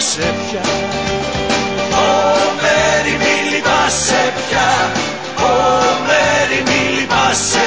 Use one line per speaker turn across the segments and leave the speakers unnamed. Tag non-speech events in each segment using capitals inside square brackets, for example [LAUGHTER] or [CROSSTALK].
λυπάσαι πια. Ω Μέρη μη λυπάσαι πια. Ω Μέρη μη λυπάσαι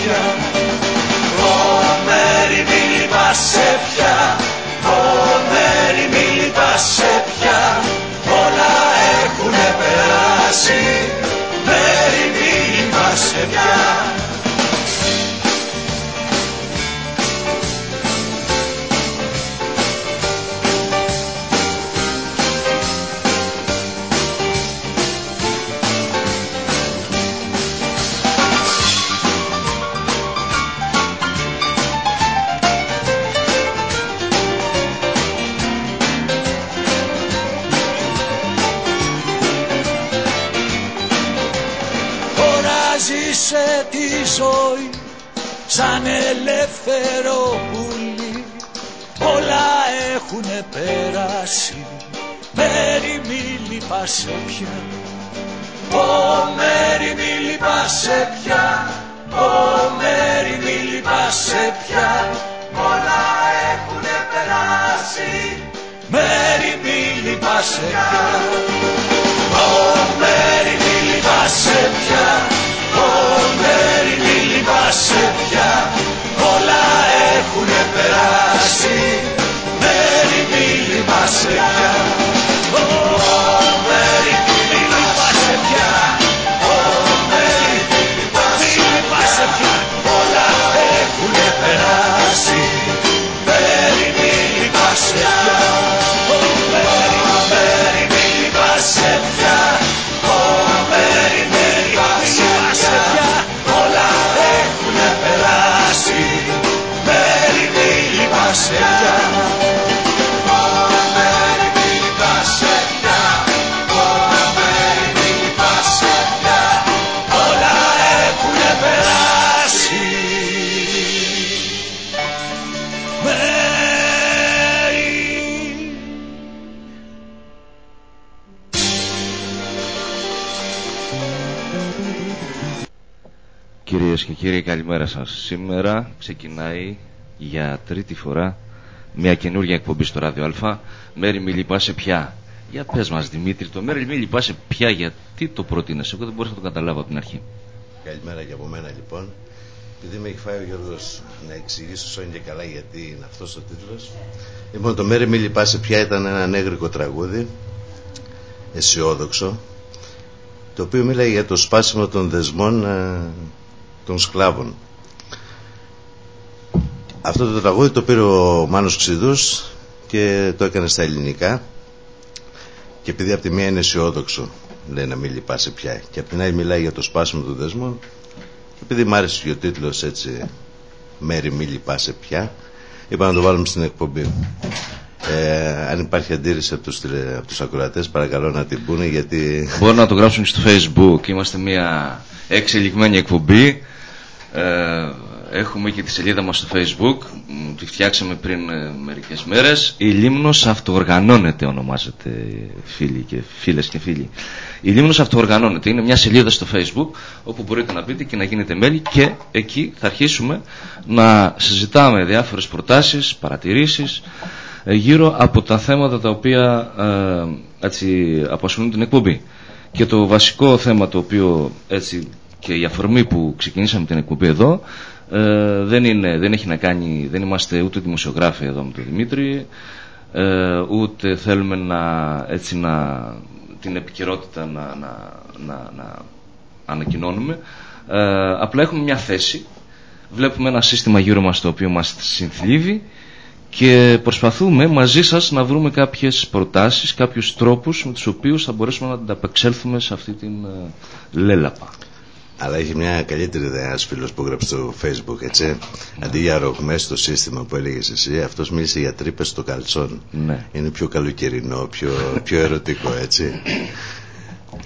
πια Ω μέρη μη λυπάσαι πια. Ω μέρη μη λυπάσαι πια. Όλα έχουνε περάσει. Μέρη μη λυπάσαι πια περάσει. Μέρη μη λυπάσαι πια. Ω μέρη μη λυπάσαι πια. Ω μέρη μη λυπάσαι πια. Όλα έχουνε περάσει. Μέρη μη λυπάσαι πια. Ω μέρη μη λυπάσαι πια. Ω μέρη μη λυπάσαι πια. Όλα έχουνε περάσει. Μέρη μη λυπάσαι
Κυρίες και κύριοι καλημέρα σας. Σήμερα ξεκινάει για τρίτη φορά Μια καινούργια εκπομπή στο Ράδιο Α Μέρη μη λυπάσαι πια. Για πες μας Δημήτρη το Μέρη μη λυπάσαι πια Γιατί το προτείνες Εγώ δεν μπορούσα να το καταλάβω από την αρχή.
Καλημέρα και από μένα λοιπόν. επειδή με έχει φάει ο Γιώργος να εξηγήσω όσο είναι και καλά γιατί είναι αυτός ο τίτλος. Λοιπόν το Μέρι Μη Λυπάσαι πια ήταν ένα νέγρικο τραγούδι αισιόδοξο το οποίο μίλαγε για το σπάσιμο των δεσμών ε, των σκλάβων. Αυτό το τραγούδι το πήρε ο Μάνος Ξηδούς και το έκανε στα ελληνικά. Και επειδή από τη μία είναι αισιόδοξο λέει να μην λυπάσαι πια και από την άλλη μιλάει για το σπάσιμο των δεσμών και επειδή μ' άρεσε και ο τίτλος έτσι Μέρη μη λυπάσαι πια είπα να το βάλουμε στην εκπομπή. Ε, αν υπάρχει αντίρρηση από τους, από τους ακροατές παρακαλώ να την πούνε γιατί...
Μπορούν να το γράψουν στο facebook. Είμαστε μια εξελιγμένη εκπομπή. Ε, Έχουμε και τη σελίδα μας στο facebook Τη φτιάξαμε πριν ε, μερικές μέρες. Η Λίμνος Αυτοοργανώνεται ονομάζεται φίλοι και φίλες και φίλοι. Η Λίμνος Αυτοοργανώνεται. Είναι μια σελίδα στο facebook Όπου μπορείτε να μπείτε και να γίνετε μέλη Και εκεί θα αρχίσουμε να συζητάμε διάφορες προτάσεις, παρατηρήσεις ε, Γύρω από τα θέματα τα οποία ε, έτσι, απασχολούν την εκπομπή. Και το βασικό θέμα το οποίο έτσι και η αφορμή που ξεκινήσαμε την εκπομπή εδώ ε, δεν, είναι, δεν έχει να κάνει, δεν είμαστε ούτε δημοσιογράφοι εδώ με τον Δημήτρη, ε, ούτε θέλουμε να, έτσι, να, την επικαιρότητα να, να, να, να ανακοινώνουμε. Ε, απλά έχουμε μια θέση, βλέπουμε ένα σύστημα γύρω μας το οποίο μας συνθλίβει και προσπαθούμε μαζί σας να βρούμε κάποιες προτάσεις, κάποιους τρόπους με τους οποίους θα μπορέσουμε να ανταπεξέλθουμε σε αυτή την λέλαπα.
Αλλά έχει μια καλύτερη ιδέα ένας φίλος που έγραψε στο facebook, έτσι. Ναι. Αντί για ρογμέ στο σύστημα που έλεγες εσύ, αυτός μίλησε για τρύπες στο καλτσόν.
Ναι.
Είναι πιο καλοκαιρινό, πιο, πιο ερωτικό, έτσι.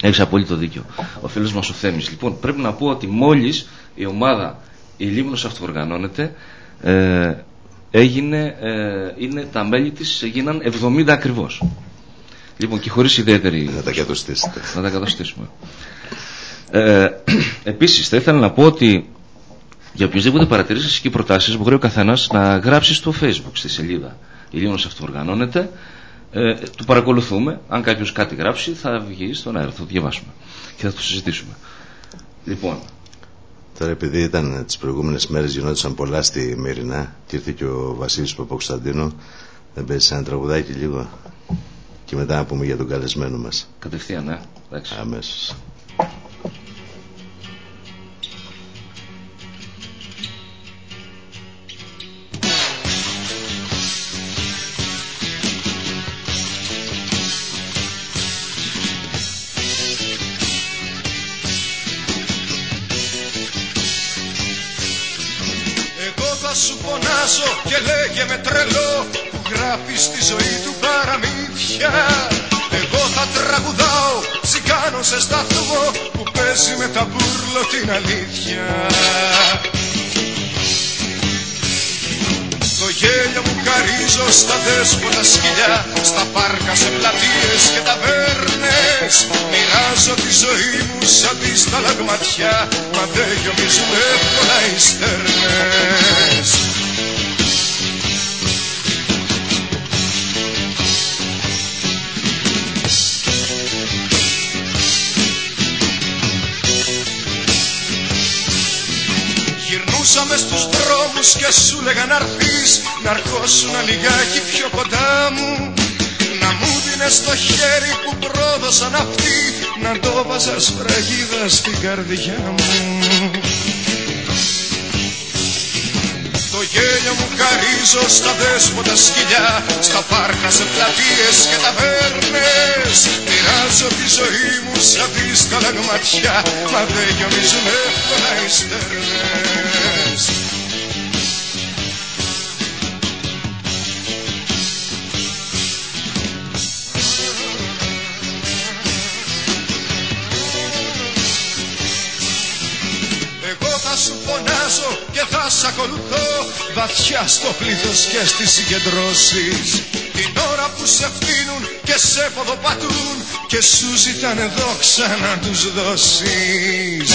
Έχεις απόλυτο δίκιο. Ο φίλος μας ο Θέμης. Λοιπόν, πρέπει να πω ότι μόλις η ομάδα η Λίμνος αυτοοργανώνεται, ε, έγινε, ε, είναι, τα μέλη της έγιναν 70 ακριβώς. Λοιπόν, και χωρίς ιδιαίτερη...
Να τα κατοστήσετε.
Να τα κατοστήσουμε. Ε, [CLEARS THROAT] επίσης θα ήθελα να πω ότι για οποιοδήποτε παρατηρήσεις και προτάσεις μπορεί ο καθένας να γράψει στο facebook στη σελίδα. Ηλίωνος αυτοοργανώνεται. Ε, το παρακολουθούμε. Αν κάποιος κάτι γράψει θα βγει στον αέρα θα το διαβάσουμε και θα το συζητήσουμε. Λοιπόν.
Τώρα επειδή ήταν τις προηγούμενες μέρες γινόντουσαν πολλά στη Μερινά και ήρθε και ο Βασίλης Παποκσταντίνο δεν παίζει ένα τραγουδάκι λίγο. Και μετά να πούμε για τον καλεσμένο μας.
Κατευθείαν, ναι.
Αμέσως.
Χαρίζω στα δέσποτα σκυλιά Στα πάρκα σε πλατείες και ταβέρνες. Μοιράζω τη ζωή μου σαν τη σταλαγματιά Μα δεν γιονίζουν εύκολα οι βαθιά στο πλήθος και στις συγκεντρώσεις. Την ώρα που σε φτύνουν και σε ποδοπατούν και σου ζητάνε δόξα να τους δώσεις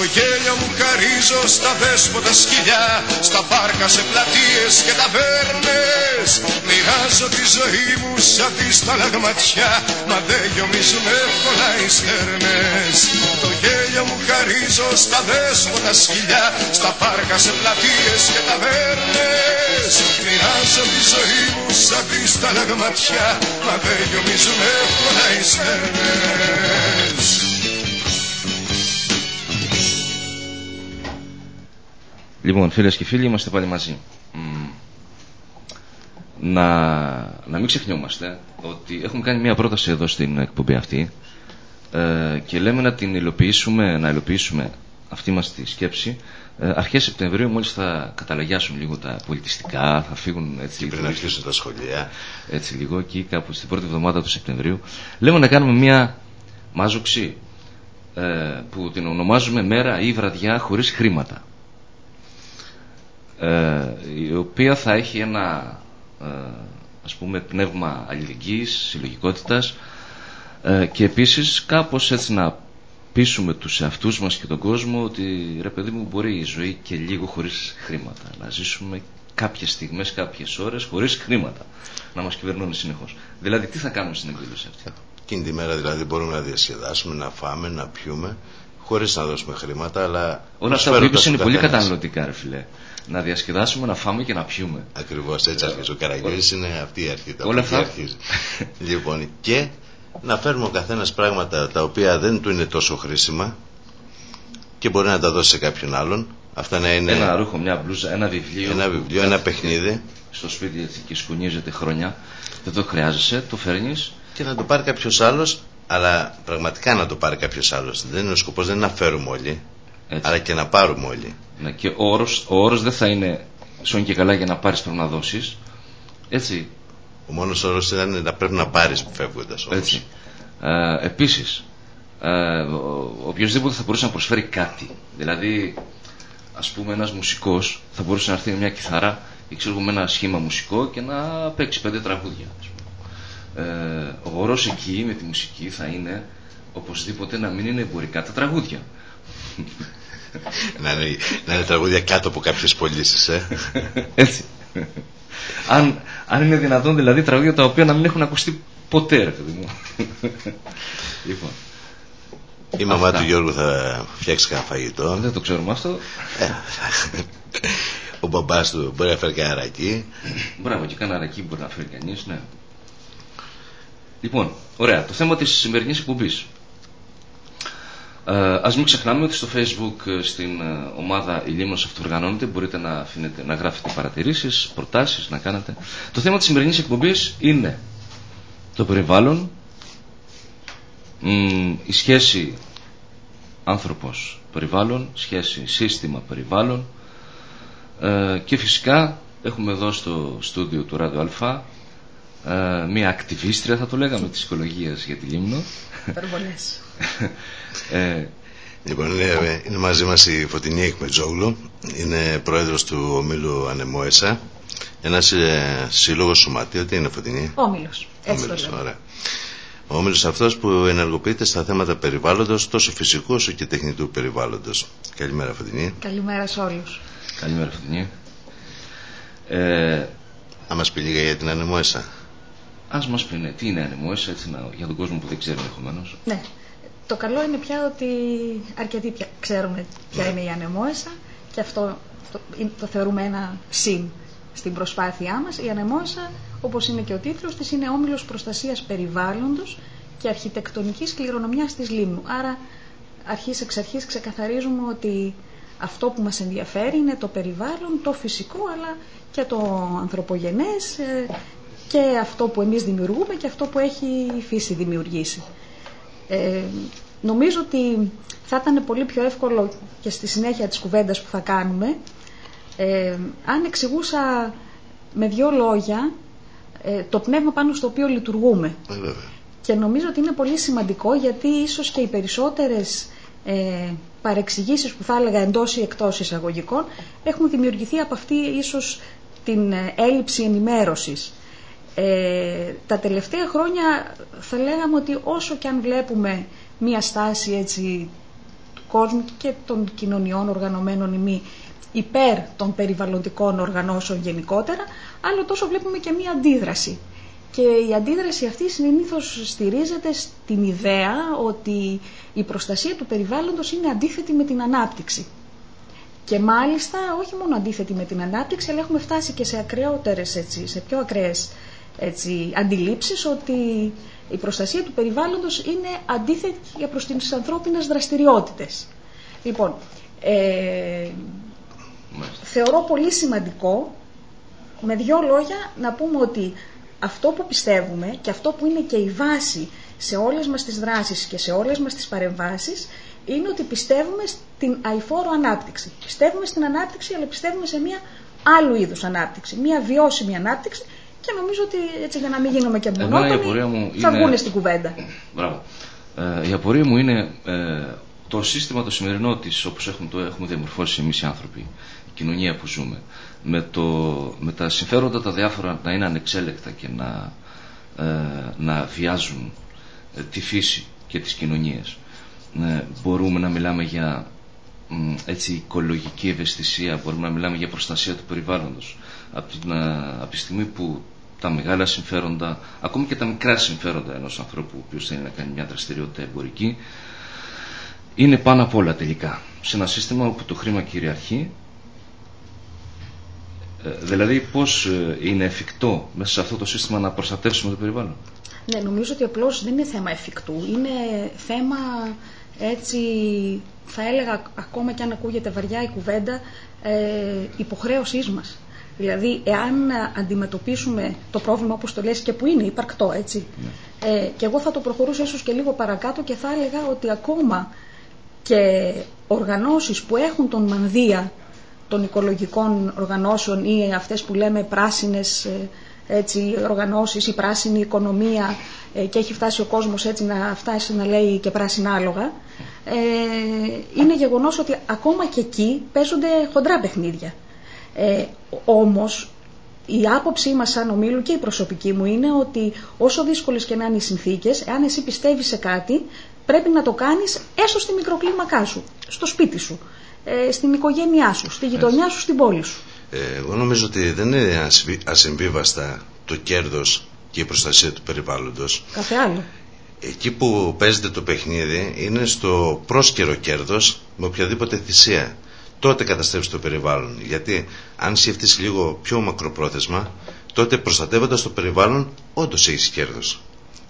το γέλιο μου χαρίζω στα δέσποτα σκυλιά Στα πάρκα σε πλατείες και ταβέρνες. Μοιράζω
Μοιράζω τη ζωή μου σαν τη σταλαγματιά Μα δεν γιομίζουν εύκολα οι στέρνες Το γέλιο μου χαρίζω στα δέσποτα σκυλιά Στα πάρκα σε πλατείες και ταβέρνες. Μοιράζω τη ζωή μου σαν τη σταλαγματιά Μα δεν γιομίζουν εύκολα οι στέρνες
Λοιπόν, φίλες και φίλοι, είμαστε πάλι μαζί. Να, να μην ξεχνιόμαστε ότι έχουμε κάνει μια πρόταση εδώ στην εκπομπή αυτή ε, και λέμε να την υλοποιήσουμε, να υλοποιήσουμε αυτή μας τη σκέψη. Ε, αρχές Σεπτεμβρίου μόλις θα καταλαγιάσουν λίγο τα πολιτιστικά θα φύγουν έτσι
πριν αρχίσουν τα σχολεία.
έτσι λίγο εκεί κάπου στην πρώτη εβδομάδα του Σεπτεμβρίου. Λέμε να κάνουμε μια μάζοξη ε, που την ονομάζουμε μέρα ή βραδιά χωρίς χρήματα ε, η οποία θα έχει ένα ε, ας πούμε πνεύμα αλληλεγγύης, συλλογικότητας. Ε, και επίσης κάπως έτσι να πείσουμε τους εαυτούς μας και τον κόσμο ότι ρε παιδί μου μπορεί η ζωή και λίγο χωρίς χρήματα. Να ζήσουμε κάποιες στιγμές, κάποιες ώρες χωρίς χρήματα. Να μας κυβερνούν συνεχώς. Δηλαδή τι θα κάνουμε στην εκδήλωση αυτή;
Εκείνη τη μέρα δηλαδή μπορούμε να διασκεδάσουμε, να φάμε, να πιούμε χωρίς να δώσουμε χρήματα αλλά
όλα αυτά που είπες είναι πολύ καταναλωτικά ρε φιλέ να διασκεδάσουμε, να φάμε και να πιούμε.
Ακριβώς έτσι αρχίζει. Ο Καραγιώτη είναι αυτή η αρχή.
Όλα αυτά.
Αρχίζει. λοιπόν, και να φέρουμε ο καθένας πράγματα τα οποία δεν του είναι τόσο χρήσιμα και μπορεί να τα δώσει σε κάποιον άλλον. Αυτά να είναι.
Ένα ρούχο, μια μπλούζα, ένα βιβλίο.
Ένα βιβλίο, ένα παιχνίδι.
Στο σπίτι έτσι και σκουνίζεται χρόνια. Δεν το χρειάζεσαι, το φέρνεις.
Και να το πάρει κάποιος άλλος, αλλά πραγματικά να το πάρει κάποιος άλλος. Δεν είναι ο σκοπός, δεν είναι να φέρουμε όλοι,
Έτσι.
αλλά και να πάρουμε όλοι.
Ναι, και ο όρος, ο όρος δεν θα είναι σόν και καλά για να πάρεις πρέπει να δώσεις. Έτσι.
Ο μόνος όρος ήταν να πρέπει να πάρεις φεύγοντας όμως.
Έτσι. Ε, επίσης, ε, ο, οποιοδήποτε θα μπορούσε να προσφέρει κάτι. Δηλαδή, ας πούμε ένας μουσικός θα μπορούσε να έρθει με μια κιθάρα ή ξέρω με ένα σχήμα μουσικό και να παίξει πέντε τραγούδια. Ας πούμε. Ε, ο όρος εκεί με τη μουσική θα είναι οπωσδήποτε να μην είναι εμπορικά τα τραγούδια
να, είναι, να είναι τραγούδια κάτω από κάποιες πωλήσεις, ε.
Έτσι. αν, αν είναι δυνατόν δηλαδή τραγούδια τα οποία να μην έχουν ακουστεί ποτέ, ρε παιδί μου. λοιπόν.
Η μαμά Αυτά. του Γιώργου θα φτιάξεις κανένα φαγητό.
Δεν το ξέρουμε αυτό. Ε,
ο μπαμπάς του μπορεί να φέρει κανένα αρακί.
Μπράβο, και κανένα αρακί μπορεί να φέρει κανείς, ναι. Λοιπόν, ωραία. Το θέμα της σημερινής εκπομπής ε, ας μην ξεχνάμε ότι στο facebook ε, στην ε, ομάδα «Η Λίμνος αυτοργανώνεται» μπορείτε να, αφήνετε, να γράφετε παρατηρήσεις, προτάσεις, να κάνετε. Το θέμα της σημερινής εκπομπής είναι το περιβάλλον, η σχέση άνθρωπος περιβάλλον, σχέση σύστημα περιβάλλον και φυσικά έχουμε εδώ στο στούντιο του Ράδιο Αλφα μία ακτιβίστρια θα το λέγαμε της οικολογίας για τη Λίμνο.
Υπερβολές.
Ε, λοιπόν, είναι, είναι, μαζί μας η Φωτεινή Εκμετζόγλου, είναι πρόεδρος του ομίλου Ανεμόεσα, ένας ε, σύλλογος σωματείο, τι είναι Φωτεινή;
Όμιλος, έτσι Όμιλος,
το ωραία. Ο όμιλος αυτός που ενεργοποιείται στα θέματα περιβάλλοντος, τόσο φυσικού όσο και τεχνητού περιβάλλοντος. Καλημέρα Φωτεινή.
Καλημέρα σε όλους.
Καλημέρα Φωτεινή. Ε,
να μας πει λίγα για την Ανεμόεσα.
Ας μας πει, ναι, τι είναι Ανεμόεσα, έτσι, για τον κόσμο που δεν ξέρει ενδεχομένως.
Ναι. Το καλό είναι πια ότι αρκετοί πια ξέρουμε ποια είναι η ανεμόεσα και αυτό το, το θεωρούμε ένα συν στην προσπάθειά μας. Η ανεμόεσα, όπως είναι και ο τίτλος της, είναι όμιλος προστασίας περιβάλλοντος και αρχιτεκτονικής κληρονομιάς της Λίμνου. Άρα αρχής εξ αρχής ξεκαθαρίζουμε ότι αυτό που μας ενδιαφέρει είναι το περιβάλλον, το φυσικό αλλά και το ανθρωπογενές ε, και αυτό που εμείς δημιουργούμε και αυτό που έχει η φύση δημιουργήσει. Ε, νομίζω ότι θα ήταν πολύ πιο εύκολο και στη συνέχεια της κουβέντας που θα κάνουμε ε, αν εξηγούσα με δύο λόγια ε, το πνεύμα πάνω στο οποίο λειτουργούμε.
Ε,
και νομίζω ότι είναι πολύ σημαντικό γιατί ίσως και οι περισσότερες ε, παρεξηγήσεις που θα έλεγα εντός ή εκτός εισαγωγικών έχουν δημιουργηθεί από αυτή ίσως την ε, έλλειψη ενημέρωσης. Ε, τα τελευταία χρόνια θα λέγαμε ότι όσο και αν βλέπουμε μία στάση έτσι του κόσμου και των κοινωνιών οργανωμένων ή μη υπέρ των περιβαλλοντικών οργανώσεων γενικότερα, άλλο τόσο βλέπουμε και μία αντίδραση. Και η αντίδραση αυτή συνήθως στηρίζεται στην ιδέα ότι η προστασία του περιβάλλοντος είναι αντίθετη με την ανάπτυξη. Και μάλιστα όχι μόνο αντίθετη με την ανάπτυξη, αλλά έχουμε φτάσει και σε ακραιότερες, έτσι, σε πιο ακραίες έτσι, αντιλήψεις ότι η προστασία του περιβάλλοντος είναι αντίθετη προς τις ανθρώπινες δραστηριότητες. Λοιπόν, ε, θεωρώ πολύ σημαντικό με δύο λόγια να πούμε ότι αυτό που πιστεύουμε και αυτό που είναι και η βάση σε όλες μας τις δράσεις και σε όλες μας τις παρεμβάσεις είναι ότι πιστεύουμε στην αηφόρο ανάπτυξη. Πιστεύουμε στην ανάπτυξη, αλλά πιστεύουμε σε μια άλλου είδους ανάπτυξη, μια βιώσιμη ανάπτυξη και νομίζω ότι έτσι για να μην γίνουμε και μονόπανοι θα βγουν στην κουβέντα.
Μπράβο. Ε, η απορία μου είναι ε, το σύστημα το σημερινό της όπως έχουμε, το έχουμε διαμορφώσει εμείς οι άνθρωποι, η κοινωνία που ζούμε, με, το, με τα συμφέροντα τα διάφορα να είναι ανεξέλεκτα και να, ε, να βιάζουν ε, τη φύση και τις κοινωνίες. Ε, μπορούμε να μιλάμε για έτσι, οικολογική ευαισθησία, μπορούμε να μιλάμε για προστασία του περιβάλλοντος. Από, την, από τη στιγμή που τα μεγάλα συμφέροντα, ακόμη και τα μικρά συμφέροντα ενός ανθρώπου ο οποίος θέλει να κάνει μια δραστηριότητα εμπορική, είναι πάνω απ' όλα τελικά. Σε ένα σύστημα όπου το χρήμα κυριαρχεί, ε, δηλαδή πώς ε, είναι εφικτό μέσα σε αυτό το σύστημα να προστατεύσουμε το περιβάλλον;
Ναι, νομίζω ότι απλώς δεν είναι θέμα εφικτού. Είναι θέμα έτσι, θα έλεγα ακόμα και αν ακούγεται βαριά η κουβέντα, ε, υποχρέωσής μας. Δηλαδή, εάν αντιμετωπίσουμε το πρόβλημα όπως το λες και που είναι υπαρκτό, έτσι, ναι. ε, και εγώ θα το προχωρούσα ίσως και λίγο παρακάτω και θα έλεγα ότι ακόμα και οργανώσεις που έχουν τον μανδύα των οικολογικών οργανώσεων ή αυτές που λέμε πράσινες ε, έτσι, οργανώσεις ή πράσινη οικονομία ε, και έχει φτάσει ο κόσμος έτσι να φτάσει να λέει και πράσινα άλογα ε, είναι γεγονός ότι ακόμα και εκεί παίζονται χοντρά παιχνίδια. Ε, όμως η άποψή μας σαν ομίλου και η προσωπική μου είναι ότι όσο δύσκολες και να είναι οι συνθήκες, εάν εσύ πιστεύεις σε κάτι, πρέπει να το κάνεις έστω στη μικροκλίμακά σου, στο σπίτι σου, ε, στην οικογένειά σου, στη γειτονιά σου, στην πόλη σου.
Ε, εγώ νομίζω ότι δεν είναι ασυμβίβαστα το κέρδος και η προστασία του περιβάλλοντος.
Κάθε άλλο.
Εκεί που παίζεται το παιχνίδι είναι στο πρόσκαιρο κέρδος με οποιαδήποτε θυσία. Τότε καταστρέψει το περιβάλλον. Γιατί αν σκεφτείς λίγο πιο μακροπρόθεσμα, τότε προστατεύοντας το περιβάλλον όντως έχεις κέρδος.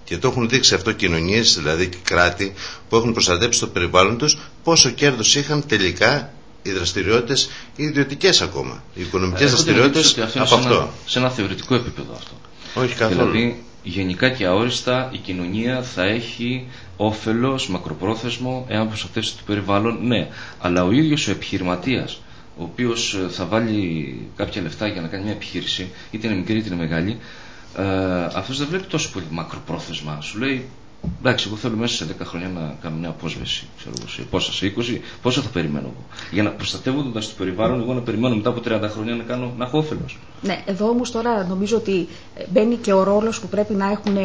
Και το έχουν δείξει αυτό κοινωνίες, δηλαδή και κράτη που έχουν προστατέψει το περιβάλλον τους, πόσο κέρδος είχαν τελικά οι δραστηριότητες, οι ιδιωτικές ακόμα. Οι οικονομικές δραστηριότητες από αυτό.
σε ένα θεωρητικό επίπεδο αυτό.
Όχι καθόλου.
Δηλαδή, γενικά και αόριστα η κοινωνία θα έχει όφελος μακροπρόθεσμο εάν προστατεύσει το περιβάλλον, ναι. Αλλά ο ίδιος ο επιχειρηματίας, ο οποίος ε, θα βάλει κάποια λεφτά για να κάνει μια επιχείρηση, είτε είναι μικρή είτε είναι μεγάλη, ε, αυτός δεν βλέπει τόσο πολύ μακροπρόθεσμα. Σου λέει, εντάξει, εγώ θέλω μέσα σε 10 χρόνια να κάνω μια απόσβεση. Ξέρω εγώ, σε πόσα, σε 20, πόσο θα περιμένω εγώ. Για να προστατεύοντας το περιβάλλον, εγώ να περιμένω μετά από 30 χρόνια να, κάνω, να έχω όφελος.
Ναι, εδώ όμως τώρα νομίζω ότι μπαίνει και ο ρόλος που πρέπει να έχουν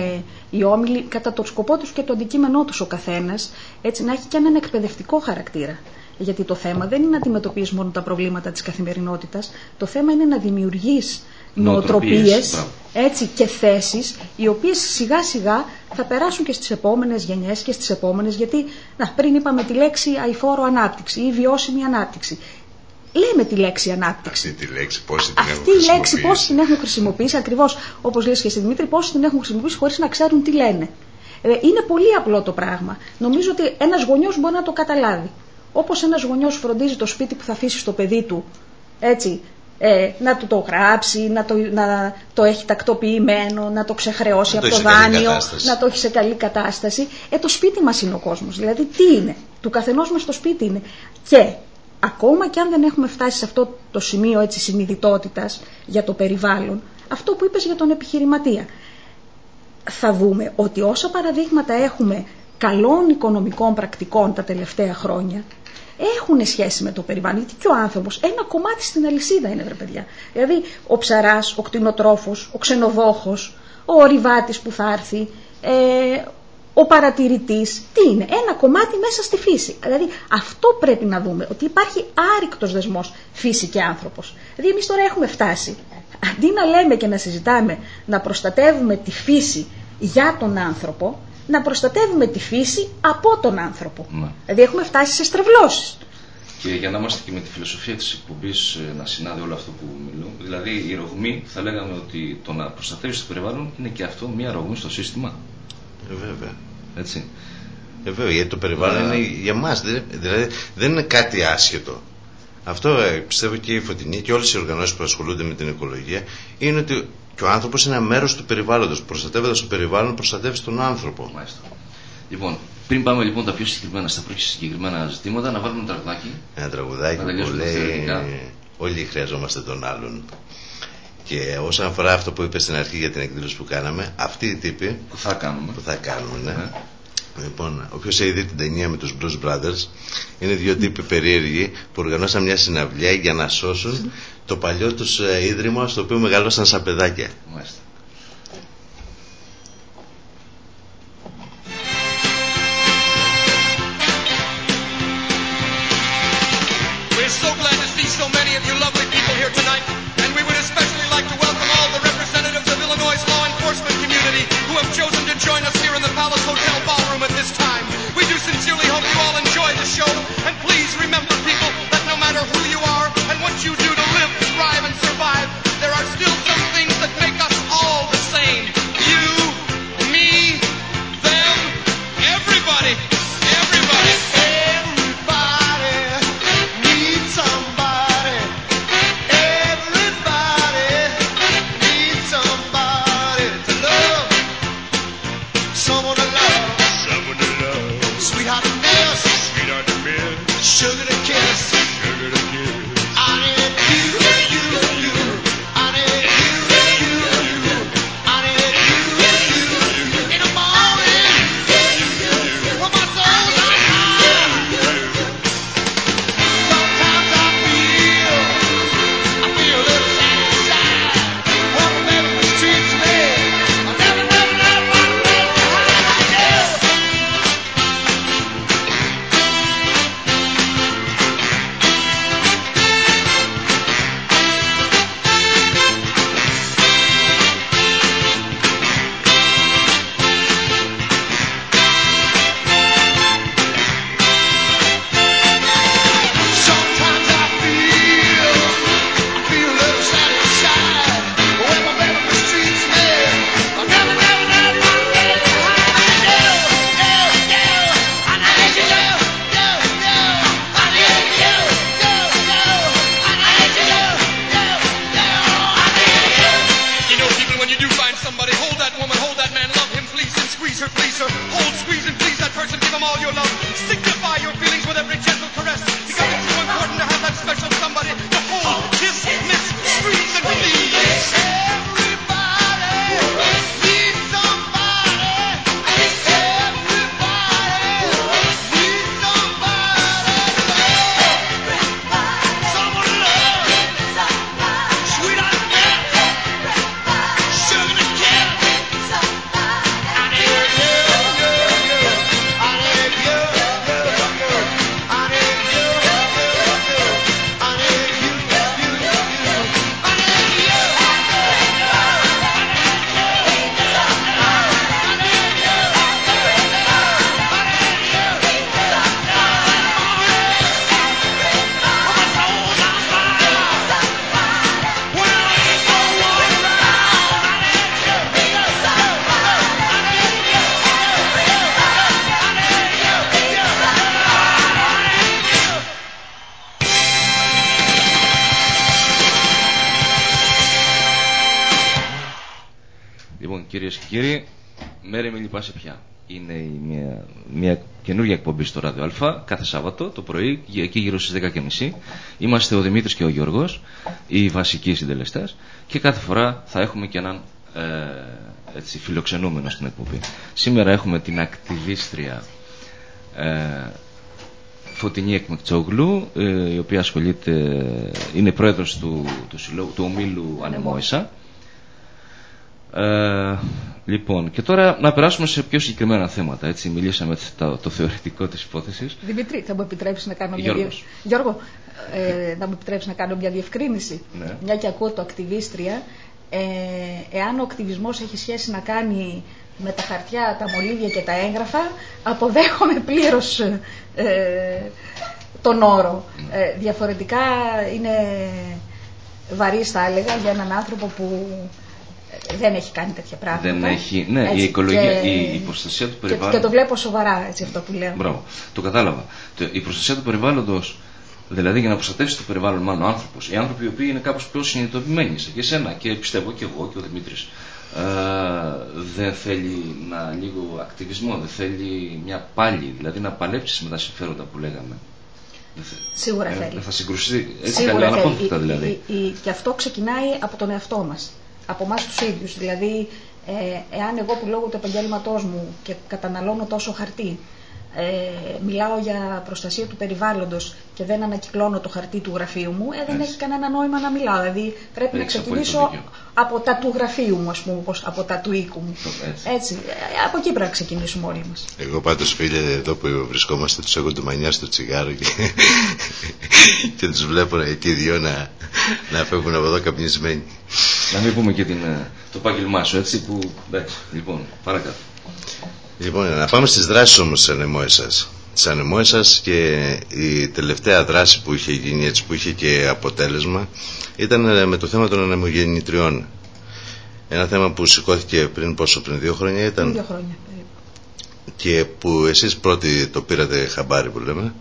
οι όμιλοι κατά το σκοπό τους και το αντικείμενό τους ο καθένας, έτσι να έχει και έναν εκπαιδευτικό χαρακτήρα. Γιατί το θέμα δεν είναι να αντιμετωπίσει μόνο τα προβλήματα της καθημερινότητας, το θέμα είναι να δημιουργείς νοοτροπίες έτσι, και θέσεις οι οποίες σιγά σιγά θα περάσουν και στις επόμενες γενιές και στις επόμενες γιατί να, πριν είπαμε τη λέξη αηφόρο ανάπτυξη ή βιώσιμη ανάπτυξη. Λέμε τη λέξη ανάπτυξη.
Αυτή τη λέξη πώς την
Αυτή η λέξη πώς την έχουν χρησιμοποιήσει; Ακριβώς όπως λες και εσύ Δημήτρη πώς την έχουν χρησιμοποιήσει χωρίς να ξέρουν τι λένε; Ε, είναι πολύ απλό το πράγμα. Νομίζω ότι ένας γονιός μπορεί να το καταλάβει. Όπως ένας γονιός φροντίζει το σπίτι που θα αφήσει στο παιδί του έτσι, ε, να του το γράψει, να το, να το έχει τακτοποιημένο, να το ξεχρεώσει από το, δάνειο, να το έχει σε καλή κατάσταση. Ε, το σπίτι μας είναι ο κόσμος. Δηλαδή τι είναι, του καθενός μας το σπίτι είναι. Και ακόμα και αν δεν έχουμε φτάσει σε αυτό το σημείο έτσι συνειδητότητας για το περιβάλλον, αυτό που είπες για τον επιχειρηματία, θα δούμε ότι όσα παραδείγματα έχουμε καλών οικονομικών πρακτικών τα τελευταία χρόνια, έχουν σχέση με το περιβάλλον. Γιατί και ο άνθρωπος ένα κομμάτι στην αλυσίδα είναι, βρε παιδιά. Δηλαδή, ο ψαράς, ο κτηνοτρόφος, ο ξενοδόχος, ο ορειβάτης που θα έρθει, ε, ο παρατηρητής τι είναι, ένα κομμάτι μέσα στη φύση. Δηλαδή αυτό πρέπει να δούμε, ότι υπάρχει άρρηκτος δεσμός φύση και άνθρωπος. Δηλαδή εμείς τώρα έχουμε φτάσει, αντί να λέμε και να συζητάμε να προστατεύουμε τη φύση για τον άνθρωπο, να προστατεύουμε τη φύση από τον άνθρωπο.
Ναι.
Δηλαδή έχουμε φτάσει σε στρεβλώσεις.
Και για να είμαστε και με τη φιλοσοφία της εκπομπής ε, να συνάδει όλο αυτό που μιλούμε, δηλαδή η ρογμή θα λέγαμε ότι το να προστατεύεις το περιβάλλον είναι και αυτό μια ρογμή στο σύστημα.
Ε, βέβαια.
Έτσι.
Ε, βέβαια, γιατί το περιβάλλον
Ναι.
είναι για μας, δεν- δηλαδή δεν είναι κάτι άσχετο. Αυτό ε, πιστεύω και η Φωτεινή και όλες οι οργανώσεις που ασχολούνται με την οικολογία είναι ότι και ο άνθρωπος είναι ένα μέρος του περιβάλλοντος. Προστατεύοντας το περιβάλλον, προστατεύεις τον άνθρωπο.
Μάλιστα. Λοιπόν, πριν πάμε λοιπόν τα πιο συγκεκριμένα, στα πιο συγκεκριμένα ζητήματα, να βάλουμε ένα τραγουδάκι.
Ένα τραγουδάκι
Να
που
τελειώσουμε
λέει
θεωρητικά.
Όλοι χρειαζόμαστε τον άλλον. Και όσον αφορά αυτό που είπες στην αρχή για την εκδήλωση που κάναμε, αυτοί οι τύποι
Που θα κάνουμε.
που θα κάνουμε, ναι.
Ναι.
Λοιπόν, όποιο έχει δει την ταινία με τους Blues Brothers, είναι δύο τύποι περίεργοι που οργανώσαν μια συναυλία για να σώσουν το παλιό τους ε, ίδρυμα στο οποίο μεγαλώσαν σαν παιδάκια.
Μάλιστα.
We're so glad to see so many Hold.
Εκπομπή στο Ράδιο Α, κάθε Σάββατο το πρωί, γη- εκεί γύρω στις 10.30. Είμαστε ο Δημήτρης και ο Γιώργος, οι βασικοί συντελεστές, και κάθε φορά θα έχουμε και έναν ε, έτσι, φιλοξενούμενο στην εκπομπή. Σήμερα έχουμε την ακτιβίστρια ε, Φωτεινή Εκμεκτσόγλου, ε, η οποία ασχολείται, είναι πρόεδρος του, του, συλλόγου- του ομίλου Ανεμόησα. Ε, Λοιπόν, και τώρα να περάσουμε σε πιο συγκεκριμένα θέματα. Έτσι, μιλήσαμε το, το θεωρητικό της υπόθεσης.
Δημητρή, θα μου επιτρέψεις να κάνω μια
Γιώργος.
διευ- Γιώργο, ε, θα μου επιτρέψεις να κάνω μια διευκρίνηση.
Ναι.
Μια και ακούω το ακτιβίστρια. Ε, εάν ο ακτιβισμός έχει σχέση να κάνει με τα χαρτιά, τα μολύβια και τα έγγραφα, αποδέχομαι πλήρως ε, τον όρο. Ε, διαφορετικά είναι βαρύς θα έλεγα για έναν άνθρωπο που ε, δεν έχει κάνει τέτοια πράγματα.
Δεν έχει. Ναι, η
Έτσι,
οικολογία,
και-
η, η προστασία του
και,
περιβάλλοντος.
και το βλέπω σοβαρά έτσι αυτό που λέω.
Μπράβο, το κατάλαβα. Το- Η προστασία του περιβάλλοντος, δηλαδή για να προστατεύσει το περιβάλλον, μάλλον ο άνθρωπος, οι άνθρωποι οι οποίοι είναι κάπως πιο συνειδητοποιημένοι, σε και εσένα και πιστεύω και εγώ και ο Δημήτρης, δεν θέλει να λίγο ακτιβισμό, δεν θέλει μια πάλη, δηλαδή να παλέψεις με τα συμφέροντα που λέγαμε. Δεν θε-
Σίγουρα
ε,
θέλει.
Δεν θα συγκρουστεί. Έτσι
Σίγουρα
καλά,
θέλει.
αναπόφευκτα
Η-
δηλαδή.
η- η- και αυτό ξεκινάει από τον εαυτό μας, από εμάς τους ίδιους. Δηλαδή, ε, εάν εγώ που λόγω του επαγγέλματός μου και καταναλώνω τόσο χαρτί, ε, μιλάω για προστασία του περιβάλλοντος και δεν ανακυκλώνω το χαρτί του γραφείου μου, ε, δεν
Έτσι.
έχει κανένα νόημα να μιλάω. Δηλαδή πρέπει να
Έχεις απόλυτο
ξεκινήσω
δίκιο.
από τα του γραφείου μου, ας πούμε, όπως από τα του οίκου μου.
Έτσι.
Έτσι. Ε, από εκεί πρέπει να ξεκινήσουμε όλοι μας.
Εγώ πάντως φίλε εδώ που βρισκόμαστε τους έχω ντουμανιά στο τσιγάρο και, [LAUGHS] και τους βλέπω εκεί οι δυο να, να φεύγουν από εδώ καπνισμένοι.
Να μην πούμε και την, ε, το επάγγελμά σου, έτσι που. Εντάξει, λοιπόν, παρακάτω.
Λοιπόν, να πάμε στις δράσεις όμως της ανεμόεσας. Της ανεμόεσας και η τελευταία δράση που είχε γίνει έτσι, που είχε και αποτέλεσμα ήταν ε, με το θέμα των ανεμογεννητριών. Ένα θέμα που σηκώθηκε πριν πόσο, πριν δύο χρόνια
Πριν
ήταν
δύο χρόνια. περίπου.
και που εσείς πρώτοι το πήρατε χαμπάρι που λέμε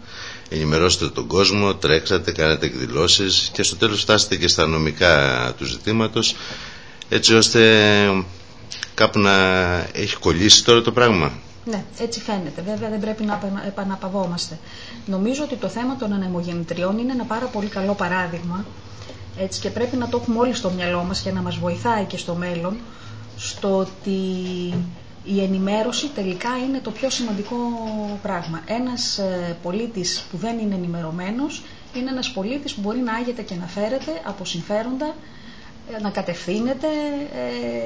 ενημερώσετε τον κόσμο, τρέξατε, κάνατε εκδηλώσεις και στο τέλος φτάσετε και στα νομικά του ζητήματος έτσι ώστε κάπου να έχει κολλήσει τώρα το πράγμα.
Ναι, έτσι φαίνεται. Βέβαια δεν πρέπει να επανα- επαναπαυόμαστε. Νομίζω ότι το θέμα των ανεμογεννητριών είναι ένα πάρα πολύ καλό παράδειγμα έτσι, και πρέπει να το έχουμε όλοι στο μυαλό μας για να μας βοηθάει και στο μέλλον στο ότι η ενημέρωση τελικά είναι το πιο σημαντικό πράγμα. Ένας ε, πολίτης που δεν είναι ενημερωμένος είναι ένας πολίτης που μπορεί να άγεται και να φέρεται από συμφέροντα ε, να κατευθύνεται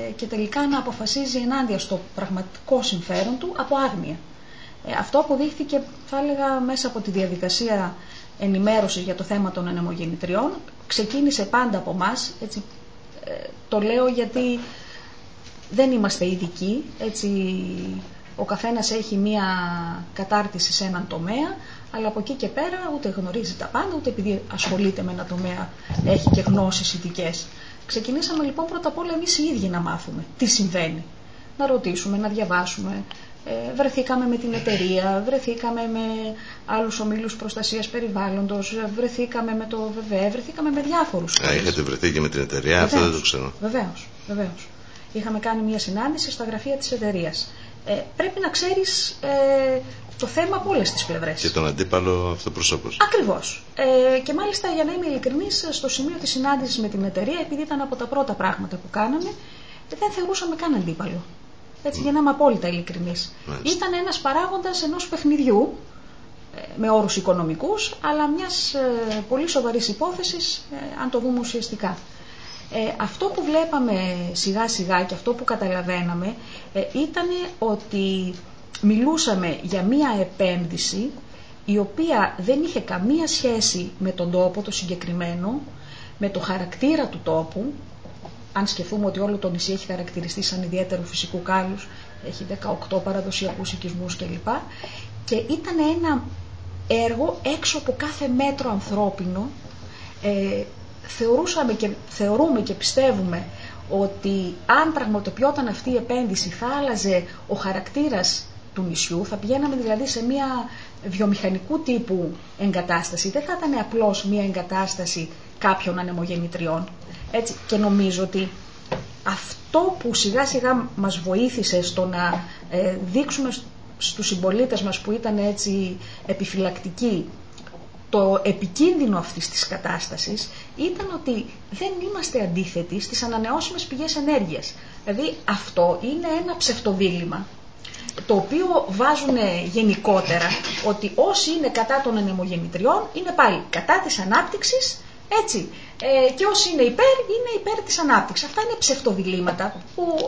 ε, και τελικά να αποφασίζει ενάντια στο πραγματικό συμφέρον του από άγνοια. Ε, αυτό αποδείχθηκε, θα έλεγα, μέσα από τη διαδικασία ενημέρωσης για το θέμα των ανεμογεννητριών. Ξεκίνησε πάντα από εμάς, έτσι ε, το λέω γιατί δεν είμαστε ειδικοί, έτσι ο καθένας έχει μία κατάρτιση σε έναν τομέα, αλλά από εκεί και πέρα ούτε γνωρίζει τα πάντα, ούτε επειδή ασχολείται με ένα τομέα έχει και γνώσεις ειδικές. Ξεκινήσαμε λοιπόν πρώτα απ' όλα εμείς οι ίδιοι να μάθουμε τι συμβαίνει. Να ρωτήσουμε, να διαβάσουμε. Ε, βρεθήκαμε με την εταιρεία, βρεθήκαμε με άλλους ομίλους προστασίας περιβάλλοντος, ε, βρεθήκαμε με το ΒΒΕ, βρεθήκαμε με διάφορους
Α,
φορείς.
είχατε βρεθεί και με την εταιρεία, αυτό δεν το ξέρω.
Βεβαίως, βεβαίως. Είχαμε κάνει μια συνάντηση στα γραφεία της εταιρείας. Ε, πρέπει να ξέρεις ε, το θέμα από όλες τις πλευρές.
Και τον αντίπαλο αυτοπροσώπος.
Ακριβώς. Ε, και μάλιστα για να είμαι ειλικρινής, στο σημείο της συνάντησης με την εταιρεία, επειδή ήταν από τα πρώτα πράγματα που κάναμε, ε, δεν θεωρούσαμε καν αντίπαλο. Έτσι, για να είμαι απόλυτα ειλικρινής.
Μάλιστα.
Ήταν ένας παράγοντας ενός παιχνιδιού, ε, με όρους οικονομικούς, αλλά μιας ε, πολύ σοβαρής υπόθεσης, ε, αν το δούμε ουσιαστικά. Ε, αυτό που βλέπαμε σιγά σιγά και αυτό που καταλαβαίναμε ε, ήταν ότι μιλούσαμε για μία επένδυση η οποία δεν είχε καμία σχέση με τον τόπο το συγκεκριμένο, με το χαρακτήρα του τόπου, αν σκεφτούμε ότι όλο το νησί έχει χαρακτηριστεί σαν ιδιαίτερο φυσικού κάλους, έχει 18 παραδοσιακούς οικισμούς κλπ. Και ήταν ένα έργο έξω από κάθε μέτρο ανθρώπινο. Ε, θεωρούσαμε και, θεωρούμε και πιστεύουμε ότι αν πραγματοποιόταν αυτή η επένδυση θα άλλαζε ο χαρακτήρας του νησιού, θα πηγαίναμε δηλαδή σε μια βιομηχανικού τύπου εγκατάσταση. Δεν θα ήταν απλώς μια εγκατάσταση κάποιων ανεμογεννητριών. Έτσι, και νομίζω ότι αυτό που σιγά σιγά μας βοήθησε στο να ε, δείξουμε σ- στους συμπολίτες μας που ήταν έτσι επιφυλακτικοί το επικίνδυνο αυτής της κατάστασης ήταν ότι δεν είμαστε αντίθετοι στις ανανεώσιμες πηγές ενέργειας. Δηλαδή αυτό είναι ένα ψευτοδίλημα το οποίο βάζουν γενικότερα ότι όσοι είναι κατά των ανεμογεννητριών είναι πάλι κατά της ανάπτυξης έτσι, ε, και όσοι είναι υπέρ, είναι υπέρ της ανάπτυξης. Αυτά είναι ψευτοδιλήμματα που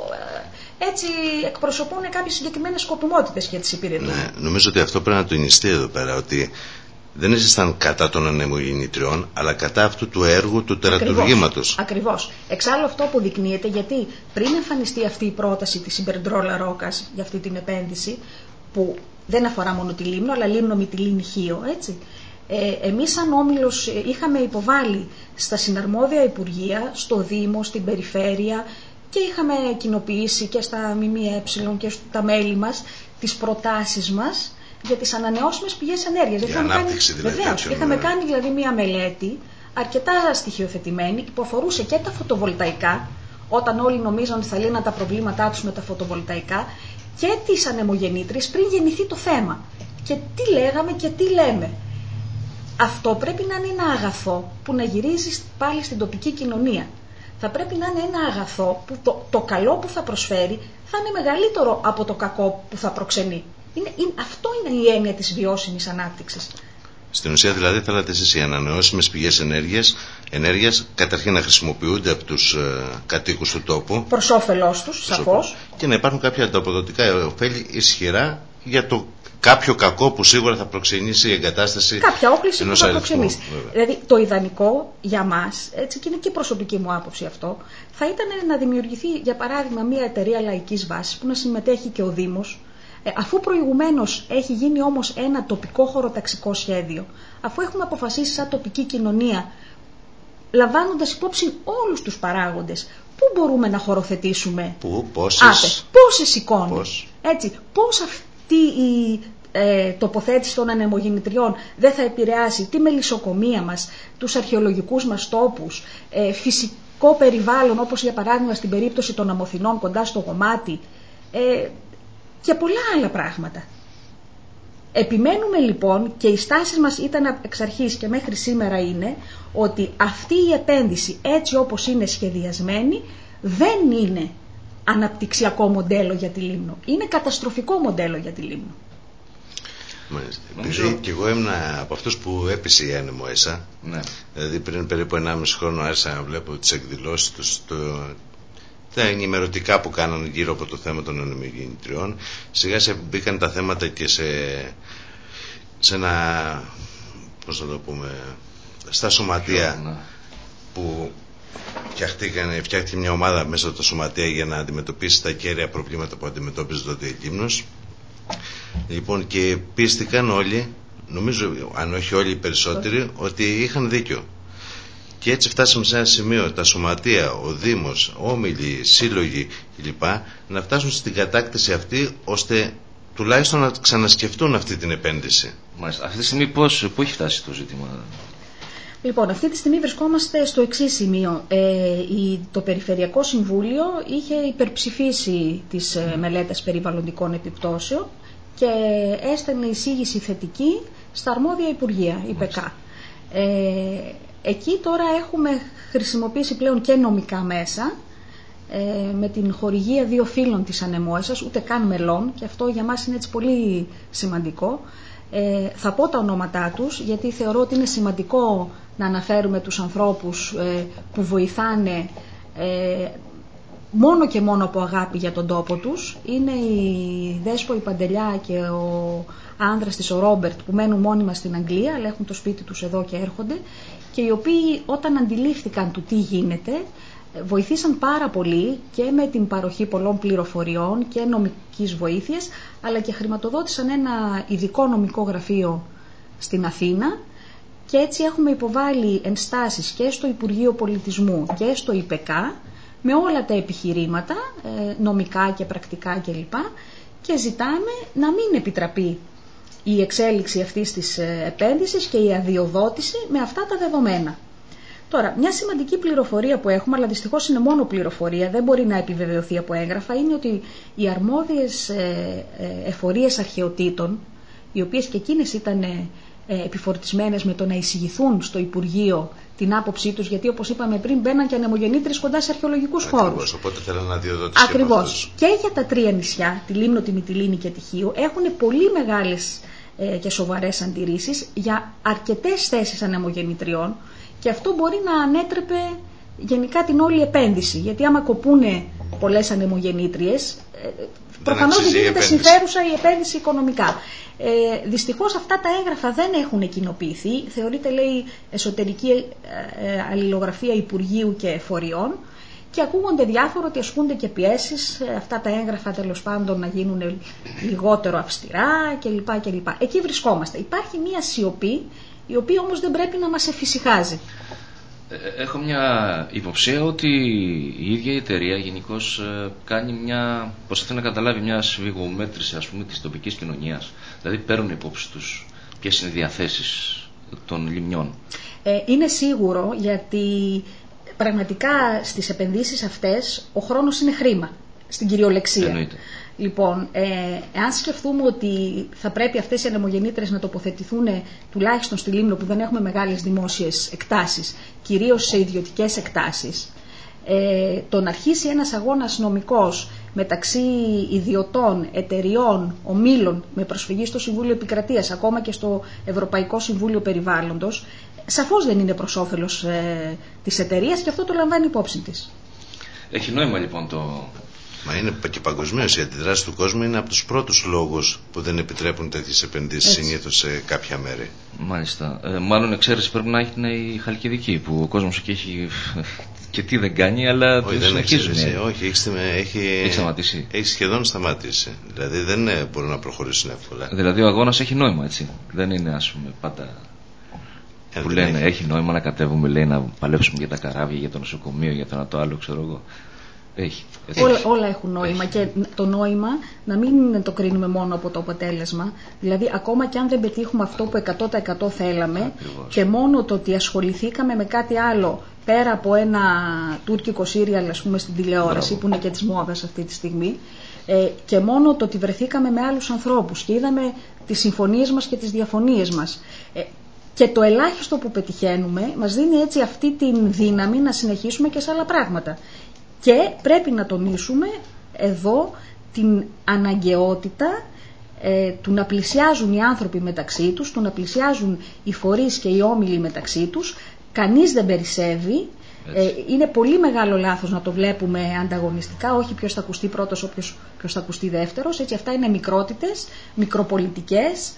ε, έτσι εκπροσωπούν κάποιες συγκεκριμένες σκοπιμότητες για τις υπηρετούν.
Ναι, νομίζω ότι αυτό πρέπει να το ενιστεί εδώ πέρα, ότι δεν ήσασταν κατά των ανεμογεννητριών, αλλά κατά αυτού του έργου του τερατουργήματος.
Ακριβώς. Εξάλλου αυτό αποδεικνύεται γιατί πριν εμφανιστεί αυτή η πρόταση της Ιμπερντρόλα Ρόκας για αυτή την επένδυση, που δεν αφορά μόνο τη Λίμνο, αλλά Λίμνο με τη Λίμνη Χίο, έτσι. Ε, εμείς σαν Όμιλος ε, είχαμε υποβάλει στα συναρμόδια Υπουργεία, στο Δήμο, στην Περιφέρεια και είχαμε κοινοποιήσει και στα ΜΜΕ και στα μέλη μας τις προτάσεις μας για τις ανανεώσιμες πηγές ενέργειας.
Για ανάπτυξη δηλαδή
Βεβαίως,
τέτοιων,
είχαμε
ναι.
κάνει δηλαδή μία μελέτη αρκετά στοιχειοθετημένη που αφορούσε και τα φωτοβολταϊκά, όταν όλοι νομίζαν ότι θα λύναν τα προβλήματά τους με τα φωτοβολταϊκά, και τις ανεμογεννήτριες πριν γεννηθεί το θέμα. Και τι λέγαμε και τι λέμε. Αυτό πρέπει να είναι ένα αγαθό που να γυρίζει πάλι στην τοπική κοινωνία. Θα πρέπει να είναι ένα αγαθό που το, το καλό που θα προσφέρει θα είναι μεγαλύτερο από το κακό που θα προξενεί. Είναι, είναι- αυτό είναι η έννοια της βιώσιμης ανάπτυξης.
Στην ουσία δηλαδή θέλατε εσείς οι ανανεώσιμες πηγές ενέργειας, ενέργειας καταρχήν να χρησιμοποιούνται από τους ε, κατοίκους του τόπου
Προς όφελός τους, σαφώς.
και να υπάρχουν κάποια ανταποδοτικά ωφέλη ισχυρά για το κάποιο κακό που σίγουρα θα προξενήσει η εγκατάσταση
κάποια όκληση που
ενός
θα
αριθμού,
προξενήσει.
βέβαια.
Δηλαδή το ιδανικό για μας, έτσι και είναι και η προσωπική μου άποψη αυτό, θα ήταν να δημιουργηθεί για παράδειγμα μια εταιρεία λαϊκής βάσης που να συμμετέχει και ο Δήμος, ε, αφού προηγουμένως έχει γίνει όμως ένα τοπικό χωροταξικό σχέδιο, αφού έχουμε αποφασίσει σαν τοπική κοινωνία, λαμβάνοντας υπόψη όλους τους παράγοντες, πού μπορούμε να χωροθετήσουμε;
Πού, πόσες,
Άτε, πόσες εικόνες.
Πώς.
Έτσι, πώς αυτή η ε, τοποθέτηση των ανεμογεννητριών δεν θα επηρεάσει τη μελισσοκομεία μας, τους αρχαιολογικούς μας τόπους, ε, φυσικό περιβάλλον όπως για παράδειγμα στην περίπτωση των αμοθινών κοντά στο γομάτι ε, και πολλά άλλα πράγματα. Επιμένουμε λοιπόν και η στάση μας ήταν εξ αρχής και μέχρι σήμερα είναι ότι αυτή η επένδυση έτσι όπως είναι σχεδιασμένη δεν είναι αναπτυξιακό μοντέλο για τη Λίμνο. Είναι καταστροφικό μοντέλο για τη Λίμνο.
Μάλιστα.
Νομίζω-
Επειδή και εγώ ήμουν από αυτούς που έπεισε η άνεμο ΕΣΑ,
Ναι.
δηλαδή πριν περίπου 1,5 χρόνο άρχισα να βλέπω τις εκδηλώσεις τους, το, τα ενημερωτικά που κάνανε γύρω από το θέμα των ανεμογεννητριών. Σιγά σιγά μπήκαν τα θέματα και σε, σε ένα, πώς να το πούμε, στα σωματεία
Ναι.
που φτιαχτήκανε, φτιάχτηκε μια ομάδα μέσα από τα σωματεία για να αντιμετωπίσει τα κέρια προβλήματα που αντιμετώπιζε τότε η Λίμνος. Λοιπόν και πίστηκαν όλοι, νομίζω αν όχι όλοι οι περισσότεροι, ότι είχαν δίκιο. Και έτσι φτάσαμε σε ένα σημείο τα σωματεία, ο Δήμος, όμιλοι, σύλλογοι κλπ. να φτάσουν στην κατάκτηση αυτή ώστε τουλάχιστον να ξανασκεφτούν αυτή την επένδυση.
Μάλιστα. Αυτή τη στιγμή πώς, πού έχει φτάσει το ζήτημα;
Λοιπόν, αυτή τη στιγμή βρισκόμαστε στο εξής σημείο. Ε, η, το Περιφερειακό Συμβούλιο είχε υπερψηφίσει τις ε, μελέτες περιβαλλοντικών επιπτώσεων και έστελνε εισήγηση θετική στα αρμόδια Υπουργεία, η ΠΕΚΑ. Ε, εκεί τώρα έχουμε χρησιμοποιήσει πλέον και νομικά μέσα ε, με την χορηγία δύο φίλων της ανεμόεσας, ούτε καν μελών και αυτό για μας είναι έτσι πολύ σημαντικό. Ε, θα πω τα ονόματά τους γιατί θεωρώ ότι είναι σημαντικό να αναφέρουμε τους ανθρώπους ε, που βοηθάνε ε, μόνο και μόνο από αγάπη για τον τόπο τους. Είναι η Δέσπο η Παντελιά και ο άνδρας της ο Ρόμπερτ που μένουν μόνιμα στην Αγγλία αλλά έχουν το σπίτι τους εδώ και έρχονται και οι οποίοι όταν αντιλήφθηκαν του τι γίνεται βοηθήσαν πάρα πολύ και με την παροχή πολλών πληροφοριών και νομικής βοήθειας αλλά και χρηματοδότησαν ένα ειδικό νομικό γραφείο στην Αθήνα και έτσι έχουμε υποβάλει ενστάσεις και στο Υπουργείο Πολιτισμού και στο ΙΠΕΚΑ με όλα τα επιχειρήματα, ε, νομικά και πρακτικά κλπ. Και ζητάμε να μην επιτραπεί η εξέλιξη αυτής της ε, επένδυσης και η αδειοδότηση με αυτά τα δεδομένα. Τώρα, μια σημαντική πληροφορία που έχουμε, αλλά δυστυχώς είναι μόνο πληροφορία, δεν μπορεί να επιβεβαιωθεί από έγγραφα, είναι ότι οι αρμόδιες ε, ε, εφορίες αρχαιοτήτων, οι οποίες και εκείνες ήταν ε, επιφορτισμένες με το να εισηγηθούν στο Υπουργείο την άποψή τους, γιατί όπως είπαμε πριν μπαίναν και ανεμογεννήτρες κοντά σε αρχαιολογικούς χώρους.
Ακριβώς, οπότε θέλω να διοδότηση και από
Ακριβώς.
αυτούς.
Και για τα τρία νησιά, τη Λίμνο, τη Μυτιλίνη και τη Χίο, έχουν πολύ μεγάλες ε, και σοβαρές αντιρρήσεις για αρκετές θέσεις ανεμογεννητριών και αυτό μπορεί να ανέτρεπε γενικά την όλη επένδυση. Γιατί άμα κοπούνε πολλές ανεμογεννήτριες, ε, προφανώς δεν
αξίζει η
γίνεται
επένδυση.
συμφέρουσα η επένδυση οικονομικά. Ε, δυστυχώς αυτά τα έγγραφα δεν έχουν κοινοποιηθεί. Θεωρείται, λέει, εσωτερική ε, ε, αλληλογραφία Υπουργείου και Φοριών και ακούγονται διάφορα ότι ασκούνται και πιέσεις ε, αυτά τα έγγραφα τέλος πάντων να γίνουν λιγότερο αυστηρά κλπ. κλπ. Εκεί βρισκόμαστε. Υπάρχει μια σιωπή η οποία όμως δεν πρέπει να μας εφησυχάζει.
Ε, Έχω μια υποψία ότι η ίδια η εταιρεία γενικώς κάνει μια. προσπαθεί να καταλάβει μια σφιγμομέτρηση ας πούμε της τοπικής κοινωνίας. Δηλαδή παίρνουν υπόψη τους ποιες είναι οι διαθέσεις των λιμνιών.
Ε, είναι σίγουρο γιατί πραγματικά στις επενδύσεις αυτές ο χρόνος είναι χρήμα, στην κυριολεξία.
Εννοείται.
Λοιπόν, ε, εάν σκεφτούμε ότι θα πρέπει αυτές οι ανεμογεννήτρες να τοποθετηθούν τουλάχιστον στη Λίμνο που δεν έχουμε μεγάλες δημόσιες εκτάσεις, κυρίως σε ιδιωτικές εκτάσεις, ε, το να αρχίσει ένας αγώνας νομικός μεταξύ ιδιωτών, εταιριών, ομίλων με προσφυγή στο Συμβούλιο Επικρατείας, ακόμα και στο Ευρωπαϊκό Συμβούλιο Περιβάλλοντος, σαφώς δεν είναι προς όφελος ε, της εταιρείας και αυτό το λαμβάνει υπόψη της.
Έχει νόημα λοιπόν το.
Μα είναι και παγκοσμίως η αντιδράση του κόσμου είναι από τους πρώτους λόγους που δεν επιτρέπουν τέτοιες επενδύσεις
Έτσι.
συνήθως σε κάποια μέρη.
Μάλιστα. Ε, μάλλον εξαίρεση πρέπει να έχει είναι η Χαλκιδική που ο κόσμος εκεί έχει. και τι δεν κάνει, αλλά
Όχι,
το
δεν
συνεχίζουν.
έχει, όχι, έχει, στημα- έχει,
Έχει σταματήσει.
έχει σχεδόν σταματήσει. Δηλαδή δεν ε, μπορούν να προχωρήσουν εύκολα.
Δηλαδή ο αγώνας έχει νόημα, έτσι. Δεν είναι ας πούμε πάντα
Ε,
που
δεν
λένε
έχει.
έχει. νόημα να κατέβουμε, λέει να παλέψουμε για τα καράβια, για το νοσοκομείο, για το ένα το άλλο, ξέρω εγώ. Έχει. έτσι.
Όλα, όλα έχουν νόημα και το νόημα να μην το κρίνουμε μόνο από το αποτέλεσμα. Δηλαδή, ακόμα και αν δεν πετύχουμε αυτό που 100% θέλαμε
Ακριβώς.
και μόνο το ότι ασχοληθήκαμε με κάτι άλλο πέρα από ένα τουρκικό σύριαλ, ας πούμε, στην τηλεόραση,
Μπράβο.
που είναι και της μόδας αυτή τη στιγμή, ε, και μόνο το ότι βρεθήκαμε με άλλους ανθρώπους και είδαμε τις συμφωνίες μας και τις διαφωνίες μας. Ε, και το ελάχιστο που πετυχαίνουμε μας δίνει έτσι αυτή την δύναμη να συνεχίσουμε και σε άλλα πράγματα. Και πρέπει να τονίσουμε εδώ την αναγκαιότητα ε, του να πλησιάζουν οι άνθρωποι μεταξύ τους, του να πλησιάζουν οι φορείς και οι όμιλοι μεταξύ τους. Κανείς δεν περισσεύει. Ε,
Έτσι.
είναι πολύ μεγάλο λάθος να το βλέπουμε ανταγωνιστικά, όχι ποιος θα ακουστεί πρώτος, όποιος, ποιος θα ακουστεί δεύτερος. Έτσι, αυτά είναι μικρότητες, μικροπολιτικές.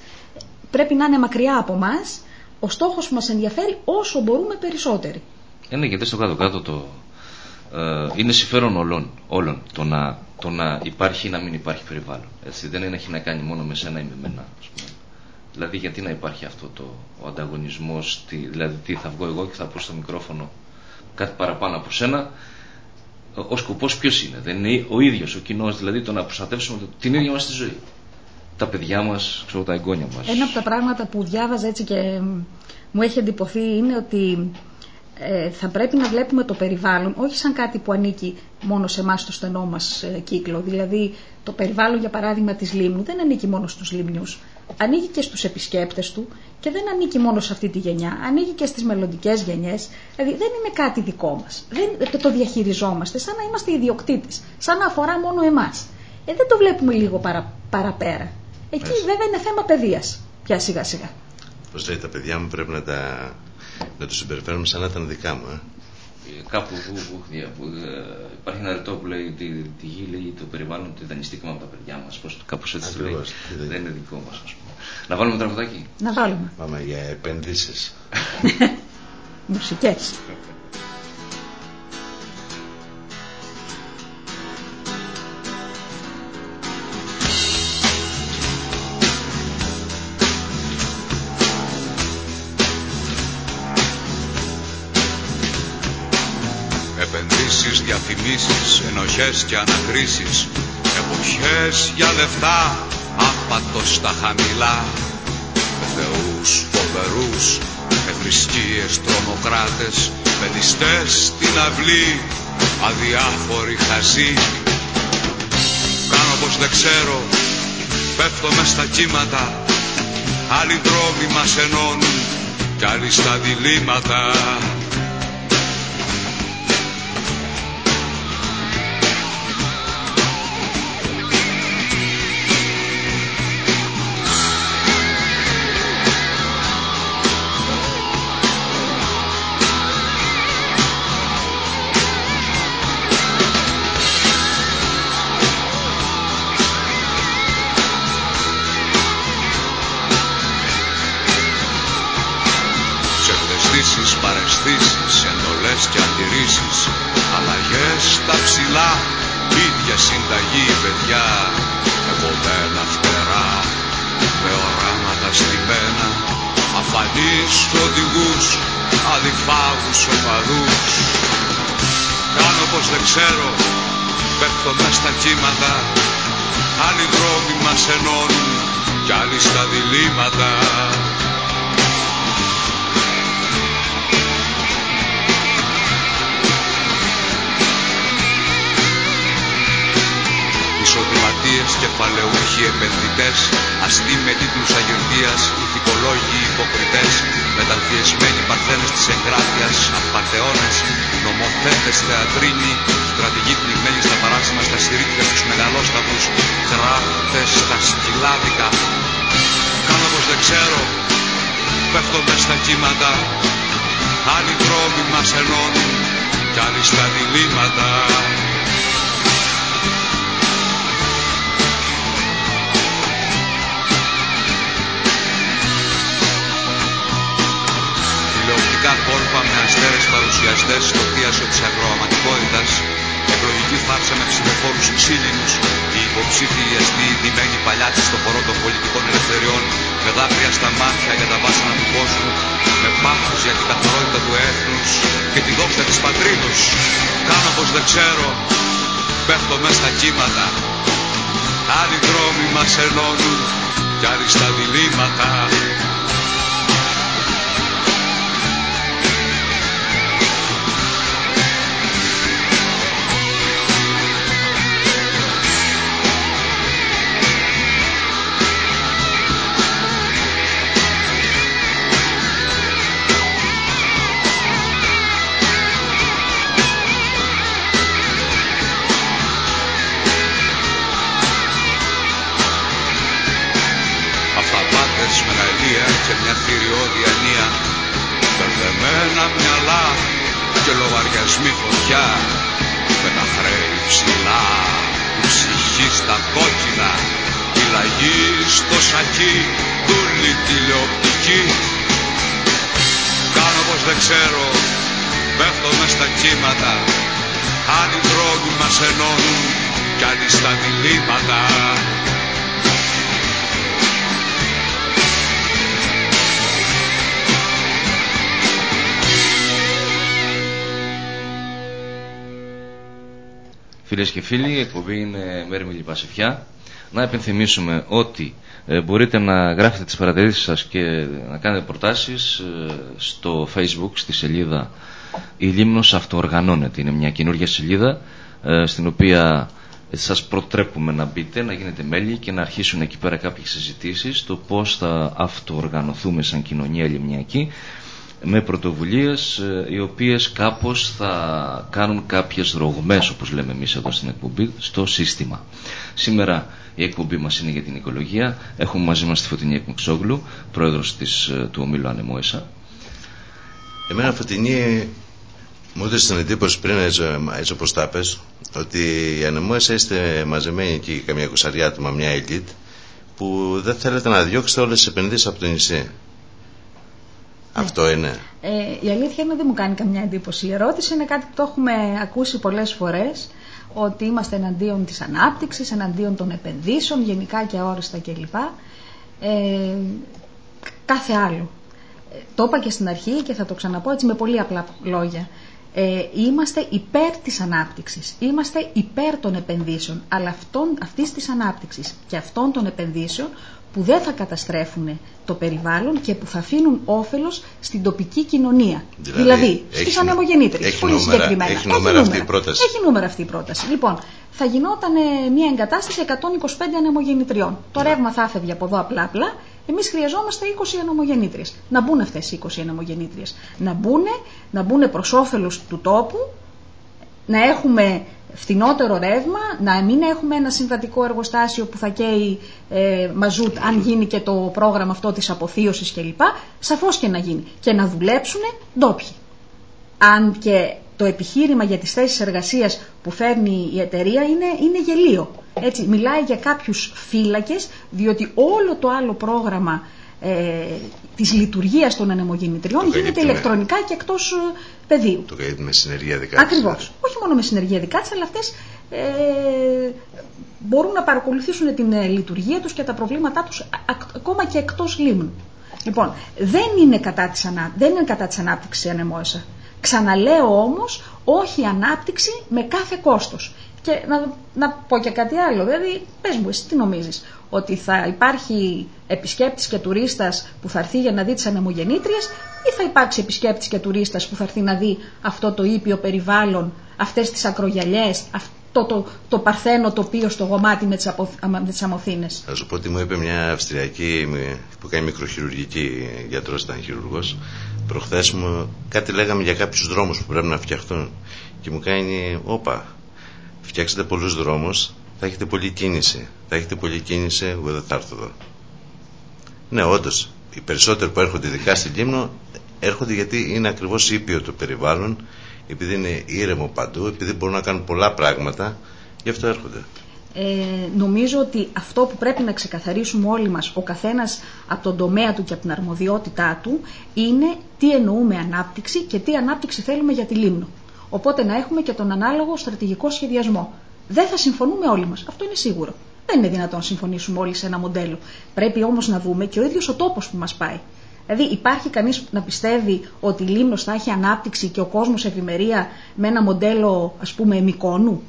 Πρέπει να είναι μακριά από μας. Ο στόχος που μας ενδιαφέρει όσο μπορούμε περισσότεροι.
Ε, ναι, γιατί στο κάτω-κάτω το. Ε, είναι συμφέρον όλων, όλων το, να, το να υπάρχει ή να μην υπάρχει περιβάλλον. Έτσι, δεν είναι, έχει να κάνει μόνο με σένα ή με μένα. Ας πούμε. Δηλαδή, γιατί να υπάρχει αυτό το, ο ανταγωνισμός, δηλαδή τι θα βγω εγώ και θα πω στο μικρόφωνο κάτι παραπάνω από σένα. Ο, ο σκοπός ποιος είναι, δεν είναι ο ίδιος, ο κοινός, δηλαδή το να προστατεύσουμε το- την ίδια μας τη ζωή. Τα παιδιά μας, ξέρω, τα εγγόνια μας.
Ένα από τα πράγματα που διάβαζα έτσι και μ, μου έχει εντυπωθεί είναι ότι ε, θα πρέπει να βλέπουμε το περιβάλλον όχι σαν κάτι που ανήκει μόνο σε εμάς στο στενό μας ε, κύκλο. Δηλαδή το περιβάλλον για παράδειγμα της Λίμνου δεν ανήκει μόνο στους Λίμνιους. Ανήκει και στους επισκέπτες του και δεν ανήκει μόνο σε αυτή τη γενιά. Ανήκει και στις μελλοντικές γενιές. Δηλαδή δεν είναι κάτι δικό μας. Δεν το, το διαχειριζόμαστε σαν να είμαστε ιδιοκτήτες. Σαν να αφορά μόνο εμάς. Ε, δεν το βλέπουμε λίγο παρα, παραπέρα. Εκεί
Έτσι.
βέβαια είναι θέμα παιδείας πια σιγά σιγά.
Πώς λέει, τα παιδιά μου πρέπει να, τα, να του συμπεριφέρουμε σαν να ήταν δικά μου. Ε.
Ε, Κάπου που, που, δια- που, ε, υπάρχει ένα ρητό που λέει τη, τη γη, λέει το περιβάλλον, τη δανειστήκαμε από τα παιδιά μας. Κάπως έτσι το λέει.
Ακριβώς, τι λέει.
Δεν είναι δικό μας, ας πούμε. Να βάλουμε τραγουδάκι.
Να βάλουμε
Πάμε για επενδύσεις. [LAUGHS]
μουσικές.
Διαφημίσεις, ενοχές και ανακρίσεις Εποχές για λεφτά, άπατος στα χαμηλά. Με θεούς φοβερούς, με θρησκείες τρομοκράτες Με ληστές στην αυλή, αδιάφοροι χαζοί. Κάνω πως δεν ξέρω, πέφτω μες στα κύματα Άλλοι δρόμοι μας ενώνουν κι άλλοι στα διλήμματα κύματα άλλοι δρόμοι μας ενώνουν κι άλλοι στα διλήμματα. Ισοδηματίες, κεφαλαιούχοι, επενδυτές Αστεί με τίτλους αγερτίας, ηθικολόγοι, υποκριτές Μεταμφιεσμένοι παρθένες της εγκράτειας Απατεώνες, νομοθέτες, θεατρίνοι Στρατηγοί πνιγμένοι στα παράσιμα, στα συρρήτια, στους μεγαλόσταυρους Κράτες, στα σκυλάδικα. Κάνω πως δεν ξέρω, πέφτω μες στα κύματα. Άλλοι δρόμοι μας ενώνουν κι άλλοι στα διλήμματα Τηλεοπτικά κόλπα με αστέρες παρουσιαστές στο θίασο της αγροαματικότητας Εκλογική φάρσα με ψηφοφόρους ξύλινους Οι υποψήφιοι αστεί ντυμένοι παλιάτσι στο χορό των πολιτικών ελευθεριών Με δάκρυα στα μάτια για τα βάσανα του κόσμου Με πάθος για την καθαρότητα του έθνους Και τη δόξα της πατρίδος. Κάνω πως δεν ξέρω Πέφτω μες στα κύματα. Άλλοι δρόμοι μας ενώνουν Κι άλλοι στα διλήμματα
Φίλες και φίλοι, η εκπομπή είναι Μέρη με Λιπασιφιά. Να επενθυμίσουμε ότι ε, μπορείτε να γράφετε τις παρατηρήσεις σας και να κάνετε προτάσεις ε, στο facebook στη σελίδα «Η Λίμνος Αυτοοργανώνεται». Είναι μια καινούργια σελίδα ε, στην οποία σας προτρέπουμε να μπείτε, να γίνετε μέλη και να αρχίσουν εκεί πέρα κάποιες συζητήσεις το πώς θα αυτοοργανωθούμε σαν κοινωνία λιμνιακή με πρωτοβουλίες ε, οι οποίες κάπως θα κάνουν κάποιες ρογμές όπως λέμε εμείς εδώ στην εκπομπή στο σύστημα. Σήμερα η εκπομπή μας είναι για την οικολογία. Έχουμε μαζί μας τη Φωτεινή Εκμουξόγλου, πρόεδρος της, ε, του ομίλου Ανεμόεσα.
Εμένα Φωτεινή μου έδωσε την εντύπωση πριν έτσι, έτσι όπως τα πες, ότι οι ανεμόες είστε μαζεμένοι εκεί καμιά κουσαριά άτομα, μια ελίτ που δεν θέλετε να διώξετε όλες τις επενδύσεις από το νησί. Αυτό είναι.
Ε, η αλήθεια είναι ότι δεν μου κάνει καμιά εντύπωση. Η ερώτηση είναι κάτι που το έχουμε ακούσει πολλές φορές, ότι είμαστε εναντίον της ανάπτυξης, εναντίον των επενδύσεων, γενικά και αόριστα κλπ. Ε, κάθε άλλο. Ε, το είπα και στην αρχή και θα το ξαναπώ έτσι με πολύ απλά λόγια. Ε, είμαστε υπέρ της ανάπτυξης, είμαστε υπέρ των επενδύσεων, αλλά αυτών, αυτής της ανάπτυξης και αυτών των επενδύσεων που δεν θα καταστρέφουν το περιβάλλον και που θα αφήνουν όφελος στην τοπική κοινωνία.
Δηλαδή,
Δηλαδή,
έχει
στις
νο-
ανεμογεννήτριες,
έχει
πολύ
νούμερα,
συγκεκριμένα.
έχει νούμερα αυτή η πρόταση.
Έχει νούμερα αυτή η πρόταση. Λοιπόν, θα γινόταν ε, μια εγκατάσταση 125 ανεμογεννητριών. Το
Ναι.
ρεύμα θα έφευγε από εδώ απλά-απλά. Εμείς χρειαζόμαστε 20 ανεμογεννήτριες. Να μπουν αυτές οι 20 ανεμογεννήτριες. Να μπουν, να μπουν προς όφελος του τόπου, να έχουμε φθηνότερο ρεύμα, να μην έχουμε ένα συμβατικό εργοστάσιο που θα καίει ε, μαζούτ αν γίνει και το πρόγραμμα αυτό της αποθείωσης κλπ. Σαφώς και να γίνει. Και να δουλέψουν ντόπιοι. Αν και το επιχείρημα για τις θέσεις εργασίας που φέρνει η εταιρεία είναι, είναι γελίο. Έτσι, μιλάει για κάποιους φύλακες, διότι όλο το άλλο πρόγραμμα ε, της λειτουργίας των ανεμογεννητριών
Το
γίνεται
καλύπτει με-
ηλεκτρονικά και εκτός ε, πεδίου.
Το καλύπτει με συνεργεία δικά της,
Ακριβώς.
δηλαδή.
Όχι μόνο με συνεργεία δικά της, αλλά αυτές ε, μπορούν να παρακολουθήσουν την ε, λειτουργία τους και τα προβλήματά τους α- α- ακόμα και εκτός λίμνου. Λοιπόν, δεν είναι κατά της, ανα... δεν είναι κατά της ανάπτυξης η ανεμόεσα. Ξαναλέω όμως, όχι ανάπτυξη με κάθε κόστος. Και να, να πω και κάτι άλλο, δηλαδή, πες μου, εσύ τι νομίζεις, ότι θα υπάρχει επισκέπτης και τουρίστας που θα έρθει για να δει τις ανεμογεννήτριες ή θα υπάρξει επισκέπτης και τουρίστας που θα έρθει να δει αυτό το ήπιο περιβάλλον, αυτές τις ακρογιαλιές, αυτό το, το παρθένο τοπίο στο γομάτι με τις, απο, με τις αμοθήνες;
Θα σου πω ότι μου είπε μια Αυστριακή με- που κάνει μικροχειρουργική γιατρός, ήταν χειρουργός. Προχθές μου κάτι λέγαμε για κάποιους δρόμους που πρέπει να φτιαχτούν. Και μου κάνει, Όπα, φτιάξετε πολλούς δρόμους, θα έχετε πολλή κίνηση. Θα έχετε πολλή κίνηση, εγώ δεν θα έρθω εδώ. Ναι, όντως, οι περισσότεροι που έρχονται ειδικά στη Λίμνο έρχονται γιατί είναι ακριβώς ήπιο το περιβάλλον, επειδή είναι ήρεμο παντού, επειδή μπορούν να κάνουν πολλά πράγματα, γι' αυτό έρχονται.
Ε, νομίζω ότι αυτό που πρέπει να ξεκαθαρίσουμε όλοι μας, ο καθένας από τον τομέα του και από την αρμοδιότητά του, είναι τι εννοούμε ανάπτυξη και τι ανάπτυξη θέλουμε για τη Λίμνο. Οπότε να έχουμε και τον ανάλογο στρατηγικό σχεδιασμό. Δεν θα συμφωνούμε όλοι μας, αυτό είναι σίγουρο. Δεν είναι δυνατόν να συμφωνήσουμε όλοι σε ένα μοντέλο. Πρέπει όμως να δούμε και ο ίδιος ο τόπος που μας πάει. Δηλαδή υπάρχει κανείς να πιστεύει ότι η Λίμνος θα έχει ανάπτυξη και ο κόσμος ευημερία με ένα μοντέλο ας πούμε εμικόνου.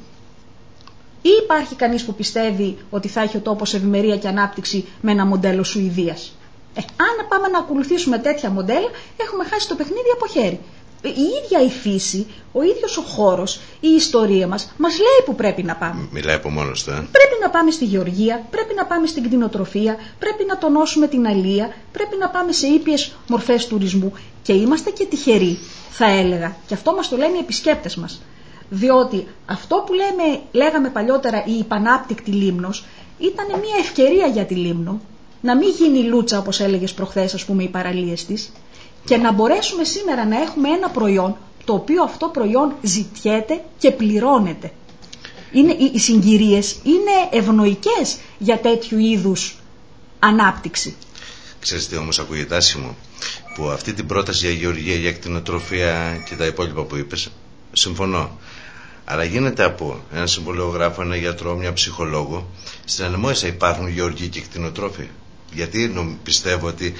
Ή υπάρχει κανείς που πιστεύει ότι θα έχει ο τόπος ευημερία και ανάπτυξη με ένα μοντέλο Σουηδίας; Ε, αν πάμε να ακολουθήσουμε τέτοια μοντέλα, έχουμε χάσει το παιχνίδι από χέρι. Ε, Η ίδια η φύση, ο ίδιος ο χώρος, η ιστορία μας, μας λέει που πρέπει να πάμε.
Μιλάει από μόνος του, ε.
Πρέπει να πάμε στη γεωργία, πρέπει να πάμε στην κτηνοτροφία, πρέπει να τονώσουμε την αλία, πρέπει να πάμε σε ήπιες μορφές τουρισμού και είμαστε και τυχεροί, θα έλεγα. Και αυτό μας το λένε οι επισκέπτες μας. Διότι αυτό που λέμε, λέγαμε παλιότερα η υπανάπτυκτη λίμνος ήταν μια ευκαιρία για τη λίμνο να μην γίνει λούτσα όπως έλεγες προχθές ας πούμε οι παραλίες της και να μπορέσουμε σήμερα να έχουμε ένα προϊόν το οποίο αυτό προϊόν ζητιέται και πληρώνεται. Είναι, οι, οι συγκυρίες είναι ευνοϊκές για τέτοιου είδους ανάπτυξη.
Ξέρεις τι όμως ακούγεται άσχημο που αυτή την πρόταση για γεωργία, για κτηνοτροφία και τα υπόλοιπα που είπες συμφωνώ αλλά γίνεται από ένα συμβολιογράφο, ένα γιατρό, μια ψυχολόγο στην ανεμόησα υπάρχουν γεωργοί και κτηνοτρόφοι γιατί νομ- πιστεύω ότι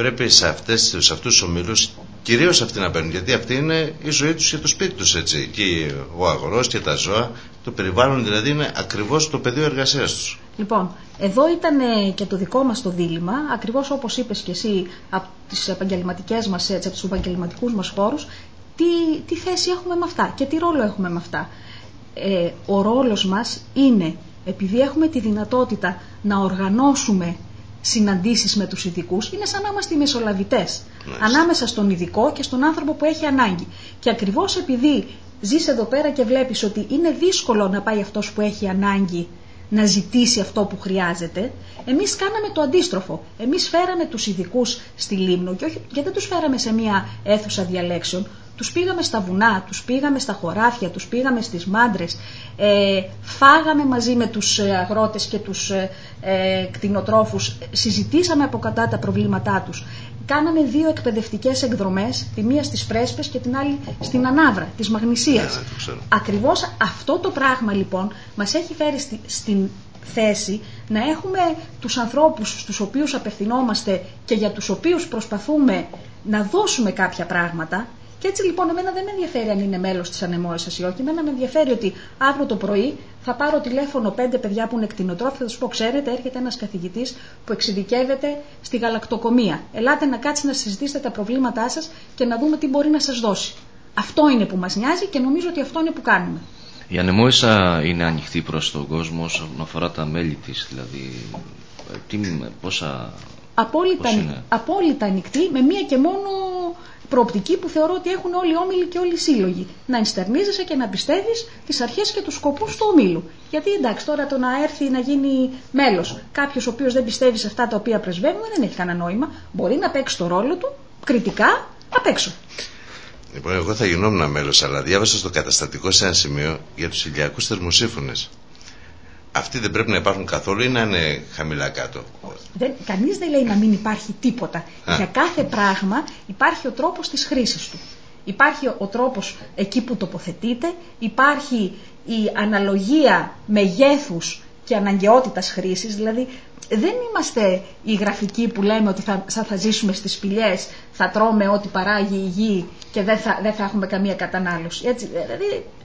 πρέπει σε, αυτές, σε αυτούς τους ομίλους κυρίως αυτοί να παίρνουν γιατί αυτή είναι η ζωή τους και το σπίτι τους έτσι και ο αγρός και τα ζώα το περιβάλλον δηλαδή είναι ακριβώς το πεδίο εργασίας τους
Λοιπόν, εδώ ήταν ε, και το δικό μας το δίλημα, ακριβώς όπως είπες και εσύ από τις επαγγελματικές μας, έτσι, από τους επαγγελματικούς μας χώρους, τι, τι θέση έχουμε με αυτά και τι ρόλο έχουμε με αυτά. Ε, ο ρόλος μας είναι, επειδή έχουμε τη δυνατότητα να οργανώσουμε συναντήσεις με τους ειδικούς, είναι σαν να είμαστε οι μεσολαβητές
Μάλιστα.
ανάμεσα στον ειδικό και στον άνθρωπο που έχει ανάγκη. Και ακριβώς επειδή ζεις εδώ πέρα και βλέπεις ότι είναι δύσκολο να πάει αυτός που έχει ανάγκη να ζητήσει αυτό που χρειάζεται, εμείς κάναμε το αντίστροφο. Εμείς φέραμε τους ειδικούς στη Λίμνο και, όχι, και δεν τους φέραμε σε μια αίθουσα διαλέξεων, τους πήγαμε στα βουνά, τους πήγαμε στα χωράφια, τους πήγαμε στις μάντρες, ε, φάγαμε μαζί με τους ε, αγρότες και τους ε, ε, κτηνοτρόφους, συζητήσαμε από κατά τα προβλήματά τους. Κάναμε δύο εκπαιδευτικές εκδρομές, τη μία στις Πρέσπες και την άλλη στην Ανάβρα, της Μαγνησίας.
Ναι, ναι, το ξέρω.
Ακριβώς αυτό το πράγμα λοιπόν μας έχει φέρει στη- στην θέση να έχουμε τους ανθρώπους στους οποίους απευθυνόμαστε και για τους οποίους προσπαθούμε να δώσουμε κάποια πράγματα και έτσι λοιπόν εμένα δεν με ενδιαφέρει αν είναι μέλος της ανεμόεσας ή όχι, εμένα με ενδιαφέρει ότι αύριο το πρωί θα πάρω τηλέφωνο πέντε παιδιά που είναι κτηνοτρόφοι, θα τους πω ξέρετε έρχεται ένας καθηγητής που εξειδικεύεται στη γαλακτοκομεία. Ελάτε να κάτσετε να συζητήσετε τα προβλήματά σας και να δούμε τι μπορεί να σας δώσει. Αυτό είναι που μας νοιάζει και νομίζω ότι αυτό είναι που κάνουμε.
Η ανεμόησα είναι ανοιχτή προς τον κόσμο όσον αφορά τα μέλη της, δηλαδή ε, τι, πόσα...
Απόλυτα,
Πώς είναι;
απόλυτα ανοιχτή με μία και μόνο προοπτική που θεωρώ ότι έχουν όλοι οι όμιλοι και όλοι οι σύλλογοι. Να ενστερνίζεσαι και να πιστεύεις τις αρχές και τους σκοπούς του ομίλου. Γιατί εντάξει, τώρα το να έρθει να γίνει μέλος κάποιος ο οποίος δεν πιστεύει σε αυτά τα οποία πρεσβεύουμε δεν έχει κανένα νόημα. Μπορεί να παίξει το ρόλο του κριτικά απ' έξω.
Λοιπόν, εγώ θα γινόμουν μέλος, αλλά διάβασα στο καταστατικό σε ένα σημείο για τους ηλιακούς θερμοσύφωνες. Αυτοί δεν πρέπει να υπάρχουν καθόλου ή να είναι χαμηλά κάτω;
Δεν, κανείς δεν λέει να μην υπάρχει τίποτα.
Α.
Για κάθε πράγμα υπάρχει ο τρόπος της χρήσης του. Υπάρχει ο τρόπος εκεί που τοποθετείται, υπάρχει η αναλογία μεγέθους και αναγκαιότητας χρήσης, δηλαδή δεν είμαστε οι γραφικοί που λέμε ότι θα, σαν θα ζήσουμε στις σπηλιές, θα τρώμε ό,τι παράγει η γη και δεν θα, δεν θα έχουμε καμία κατανάλωση. Έτσι, δηλαδή, αυ-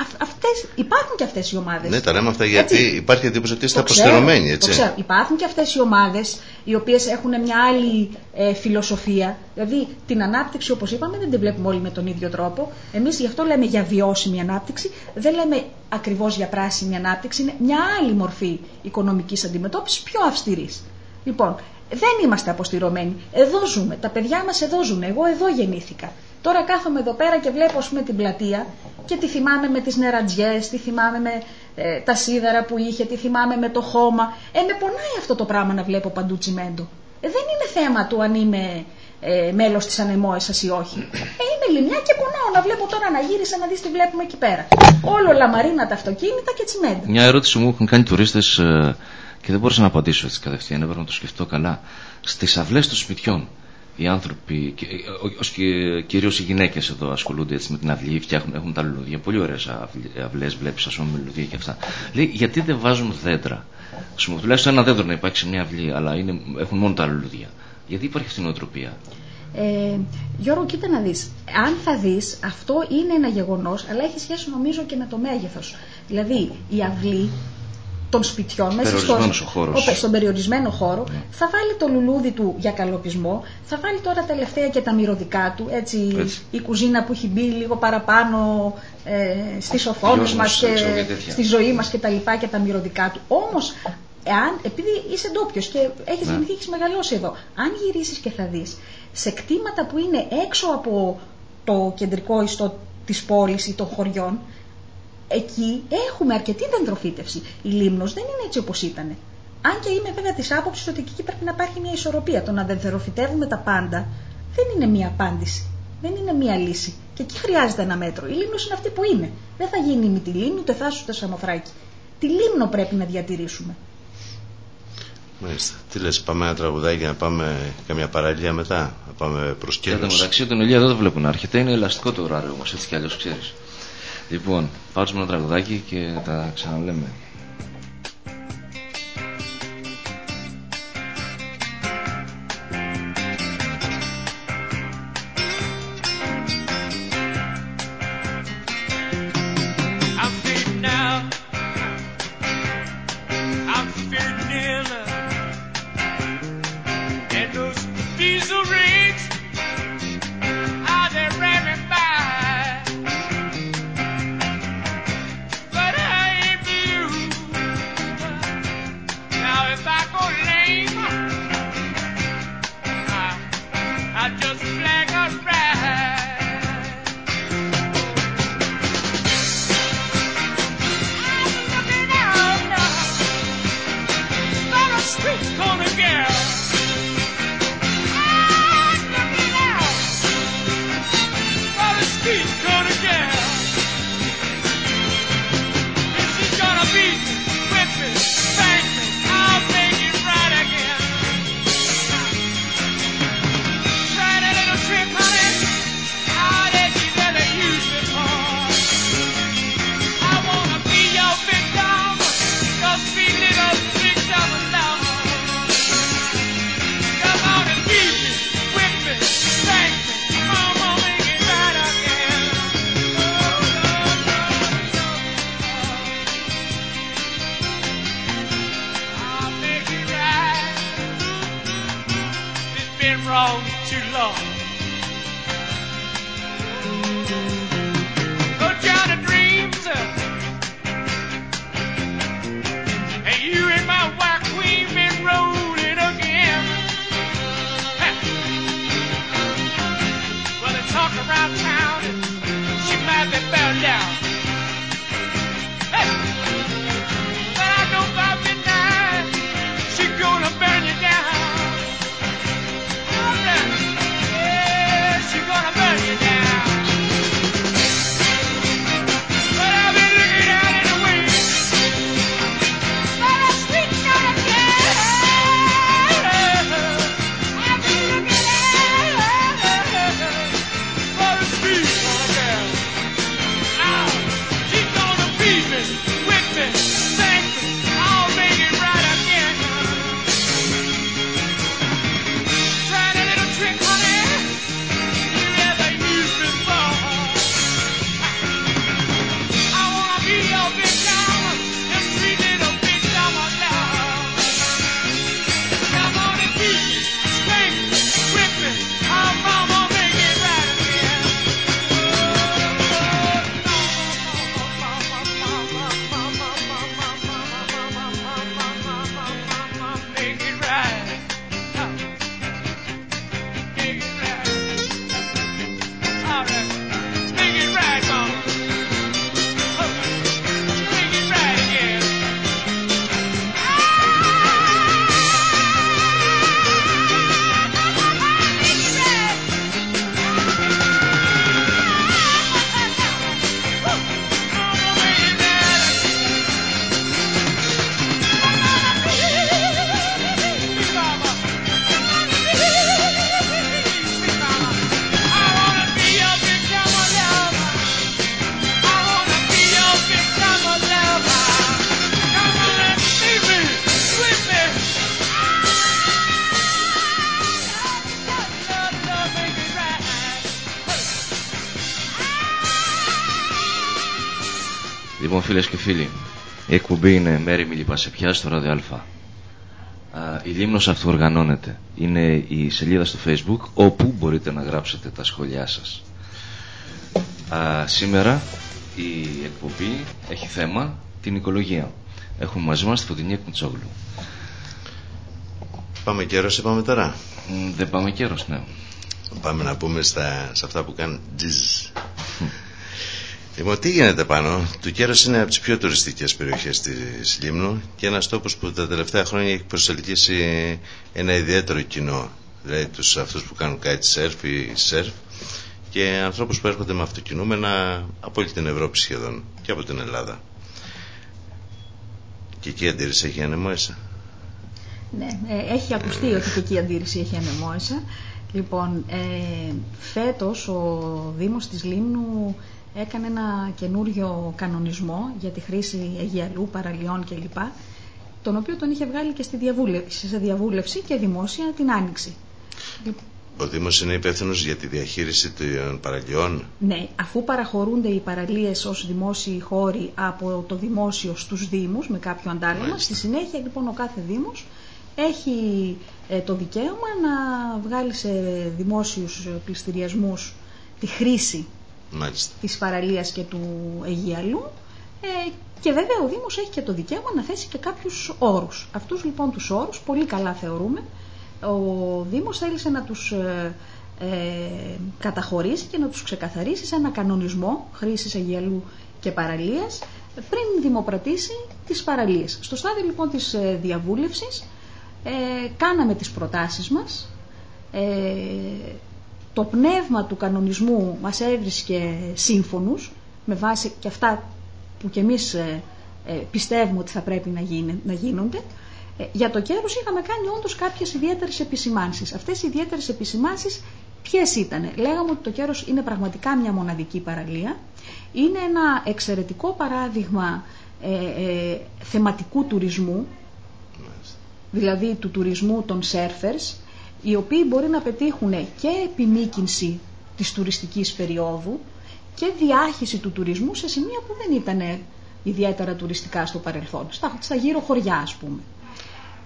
αυτές, υπάρχουν και αυτές οι ομάδες.
Ναι, τα λέμε αυτά γιατί
Έτσι.
υπάρχει εντύπωση ότι είστε
Το ξέρω,
αποστερωμένοι,
το
έτσι.
ξέρω. Υπάρχουν και αυτές οι ομάδες οι οποίες έχουν μια άλλη ε, φιλοσοφία. Δηλαδή την ανάπτυξη όπως είπαμε δεν την βλέπουμε όλοι με τον ίδιο τρόπο. Εμείς γι' αυτό λέμε για βιώσιμη ανάπτυξη. Δεν λέμε ακριβώς για πράσινη ανάπτυξη. Είναι μια άλλη μορφή οικονομικής αντιμετώπισης πιο αυστηρής. Λοιπόν, δεν είμαστε αποστηρωμένοι. Εδώ ζούμε. Τα παιδιά μας εδώ ζουν. Εγώ εδώ γεννήθηκα. Τώρα κάθομαι εδώ πέρα και βλέπω ας πούμε, την πλατεία και τη θυμάμαι με τις νερατζιές, τη θυμάμαι με ε, τα σίδερα που είχε, τη θυμάμαι με το χώμα. Ε, με πονάει αυτό το πράγμα να βλέπω παντού τσιμέντο. Ε, δεν είναι θέμα του αν είμαι ε, μέλος της ανεμόεσας ή όχι. Ε, είμαι λιμιά και πονάω να βλέπω τώρα να γύρισα να δεις τι βλέπουμε εκεί πέρα. Όλο λαμαρίνα τα αυτοκίνητα και τσιμέντα.
Μια ερώτηση μου έχουν κάνει τουρίστες και δεν μπορούσα να απαντήσω έτσι κατευθείαν. Έπρεπε να το σκεφτώ καλά. Στις αυλές των σπιτιών οι άνθρωποι, και- ο- ως και κυρίως οι γυναίκες εδώ ασχολούνται έτσι με την αυλή, φτιάχνουν, έχουν τα λουλούδια, πολύ ωραίες αυλ- αυλές βλέπεις ας πούμε με λουλούδια και αυτά. Λέει γιατί δεν βάζουν δέντρα; Ας πούμε, τουλάχιστον ένα δέντρο να υπάρχει σε μια αυλή, αλλά είναι, έχουν μόνο τα λουλούδια. Γιατί υπάρχει αυτή η νοοτροπία;
Ε, Γιώργο, κοίτα να δεις. Αν θα δεις, αυτό είναι ένα γεγονός, αλλά έχει σχέση νομίζω και με το μέγεθος. Δηλαδή, η αυλή των σπιτιών μέσα
Περιορισμένος ο χώρος.
ο- στον περιορισμένο χώρο θα βάλει το λουλούδι του για καλοπισμό, θα βάλει τώρα τελευταία και τα μυρωδικά του, έτσι,
Έτσι.
η κουζίνα που έχει μπει λίγο παραπάνω ε, στις οθόνες
Γιος
μας
μας,
και
ξέρω, και τέτοια.
στη ζωή μας και τα λοιπά και τα μυρωδικά του. Όμως, εάν, επειδή είσαι ντόπιος και έχεις
Ναι.
γεννηθεί, έχεις μεγαλώσει εδώ, αν γυρίσεις και θα δεις, σε κτήματα που είναι έξω από το κεντρικό ιστό της πόλης ή των χωριών, εκεί έχουμε αρκετή δεντροφύτευση. Η Λίμνος δεν είναι έτσι όπως ήταν. Αν και είμαι βέβαια της άποψης ότι εκεί πρέπει να υπάρχει μια ισορροπία. Το να δεντροφυτεύουμε τα πάντα δεν είναι μια απάντηση. Δεν είναι μια λύση. Και εκεί χρειάζεται ένα μέτρο. Η Λίμνος είναι αυτή που είναι. Δεν θα γίνει η Μυτιλίνη, ούτε Θάσου, ούτε Σαμοθράκη. Τη Λίμνο πρέπει να διατηρήσουμε.
Μάλιστα. Τι λες, πάμε ένα τραγουδάκι να πάμε καμιά παραλία μετά, να πάμε προς
Και εν τω
Κέρος.
μεταξύ τον Ηλία δεν το βλέπω να έρχεται, είναι ελαστικό το ωράριο όμως, έτσι κι αλλιώς ξέρεις. Λοιπόν, πάρουμε ένα τραγουδάκι και τα ξαναλέμε.
Φίλες και φίλοι. Η εκπομπή είναι Μέρη Μιλιπασεπιά στο Ράδιο Αλφα. Α, Η Λίμνος αυτοοργανώνεται. Είναι η σελίδα στο facebook όπου μπορείτε να γράψετε τα σχόλιά σας. Α, σήμερα η εκπομπή έχει θέμα την οικολογία. Έχουμε μαζί μας τη Φωτεινή Εκμητσόγλου.
Πάμε καιρός, είπαμε τώρα;
Μ, Δεν πάμε καιρός, ναι.
Πάμε να πούμε στα, σε αυτά που κάνουν τζιζ. Λοιπόν, τι γίνεται πάνω; Το Κέρος είναι από τις πιο τουριστικές περιοχές της Λίμνου και ένας τόπος που τα τελευταία χρόνια έχει προσελκύσει ένα ιδιαίτερο κοινό. Δηλαδή τους, αυτούς που κάνουν kitesurf ή surf και ανθρώπους που έρχονται με αυτοκινούμενα από όλη την Ευρώπη σχεδόν και από την Ελλάδα. Και εκεί η αντίρρηση έχει ανεμόησα.
Ναι, ε, έχει ακουστεί ότι και εκεί η αντίρρηση έχει ανεμόησα. Λοιπόν, ε, φέτος ο Δήμος της Λίμνου έκανε ένα καινούριο κανονισμό για τη χρήση Αιγιαλού, παραλιών κλπ. Τον οποίο τον είχε βγάλει και στη διαβούλευση, σε διαβούλευση και δημόσια την Άνοιξη.
Ο Δήμος είναι υπεύθυνος για τη διαχείριση των παραλιών;
Ναι, αφού παραχωρούνται οι παραλίες ως δημόσιοι χώροι από το δημόσιο στους Δήμους με κάποιο αντάλλαγμα,
Μάλιστα.
στη συνέχεια λοιπόν ο κάθε Δήμος έχει ε, το δικαίωμα να βγάλει σε δημόσιους ε, πληστηριασμούς τη χρήση
Μάλιστα.
της παραλίας και του Αιγιαλού ε, και βέβαια ο Δήμος έχει και το δικαίωμα να θέσει και κάποιους όρους. Αυτούς λοιπόν τους όρους πολύ καλά θεωρούμε. Ο Δήμος θέλησε να τους ε, ε, καταχωρήσει και να τους ξεκαθαρίσει σε ένα κανονισμό χρήσης Αιγιαλού και παραλίας πριν δημοπρατήσει τις παραλίες. Στο στάδιο λοιπόν της ε, διαβούλευσης ε, κάναμε τις προτάσεις μας ε, το πνεύμα του κανονισμού μας έβρισκε σύμφωνους με βάση και αυτά που και εμείς ε, ε, πιστεύουμε ότι θα πρέπει να, γίνε- να γίνονται. Ε, για το κέρος είχαμε κάνει όντως κάποιες ιδιαίτερες επισημάνσεις. Αυτές οι ιδιαίτερες επισημάνσεις ποιες ήταν. Λέγαμε ότι το κέρος είναι πραγματικά μια μοναδική παραλία. Είναι ένα εξαιρετικό παράδειγμα ε, ε, θεματικού τουρισμού
Μάλιστα.
δηλαδή του τουρισμού των σέρφερς, οι οποίοι μπορεί να πετύχουν και επιμήκυνση της τουριστικής περίοδου και διάχυση του τουρισμού σε σημεία που δεν ήταν ιδιαίτερα τουριστικά στο παρελθόν, στα, στα γύρω χωριά ας πούμε.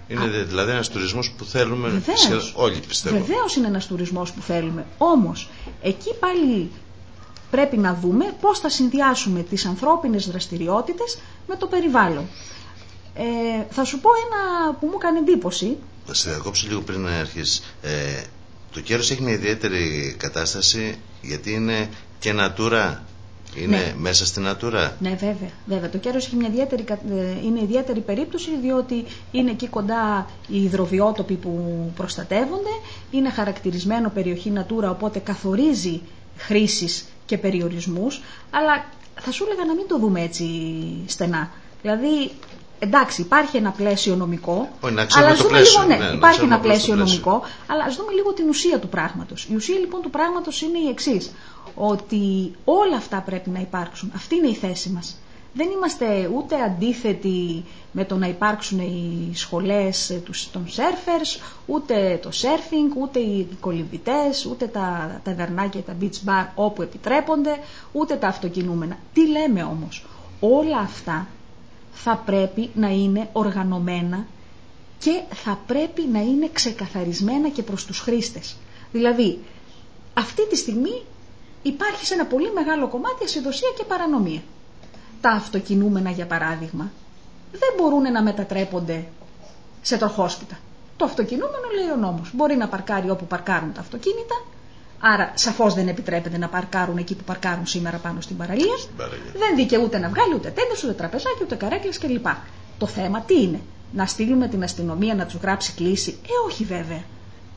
Είναι δε- δηλαδή ένας τουρισμός που θέλουμε
Βεβαίως.
σχεδόν όλοι πιστεύω.
Βεβαίως είναι ένας τουρισμός που θέλουμε. Όμως, εκεί πάλι πρέπει να δούμε πώς θα συνδυάσουμε τις ανθρώπινες δραστηριότητες με το περιβάλλον. Ε, θα σου πω ένα που μου έκανε εντύπωση.
Θα σε διακόψω λίγο πριν να αρχίσεις. Ε, το κέρος έχει μια ιδιαίτερη κατάσταση γιατί είναι και natura. Είναι
Ναι.
μέσα στην natura.
Ναι, βέβαια. βέβαια. Το κέρος έχει μια ιδιαίτερη, κα- ε, είναι ιδιαίτερη περίπτωση διότι είναι εκεί κοντά οι υδροβιότοποι που προστατεύονται, είναι χαρακτηρισμένο περιοχή Natura οπότε καθορίζει χρήσεις και περιορισμούς, αλλά θα σου έλεγα να μην το δούμε έτσι στενά. Δηλαδή, εντάξει, υπάρχει ένα πλαίσιο νομικό,
Όχι, να ξέρουμε
αλλά ας
το
δούμε
πλαίσιο,
λίγο, ναι,
ναι, να
υπάρχει
ξέρουμε
ένα
απλώς το
πλαίσιο
πλαίσιο.
νομικό, αλλά ας δούμε λίγο την ουσία του πράγματος. Η ουσία λοιπόν του πράγματος είναι η εξής, ότι όλα αυτά πρέπει να υπάρξουν. Αυτή είναι η θέση μας. Δεν είμαστε ούτε αντίθετοι με το να υπάρξουν οι σχολές ε, τους- των σέρφερς, ούτε το σέρφινγκ, ούτε οι κολυμβητές, ούτε τα ταβερνάκια, τα beach bar όπου επιτρέπονται, ούτε τα αυτοκινούμενα. Τι λέμε όμως, όλα αυτά θα πρέπει να είναι οργανωμένα και θα πρέπει να είναι ξεκαθαρισμένα και προς τους χρήστες. Δηλαδή, αυτή τη στιγμή υπάρχει σε ένα πολύ μεγάλο κομμάτι ασυδοσία και παρανομία. Τα αυτοκινούμενα, για παράδειγμα, δεν μπορούν να μετατρέπονται σε τροχόσπιτα. Το αυτοκινούμενο, λέει ο νόμος, μπορεί να παρκάρει όπου παρκάρουν τα αυτοκίνητα, άρα σαφώς δεν επιτρέπεται να παρκάρουν εκεί που παρκάρουν σήμερα πάνω στην παραλία.
παραλία.
Δεν δικαιούται να βγάλει ούτε τέντες, ούτε τραπεζάκι, ούτε καρέκλες κλπ. Το θέμα τι είναι, να στείλουμε την αστυνομία να τους γράψει κλίση; Ε, όχι βέβαια.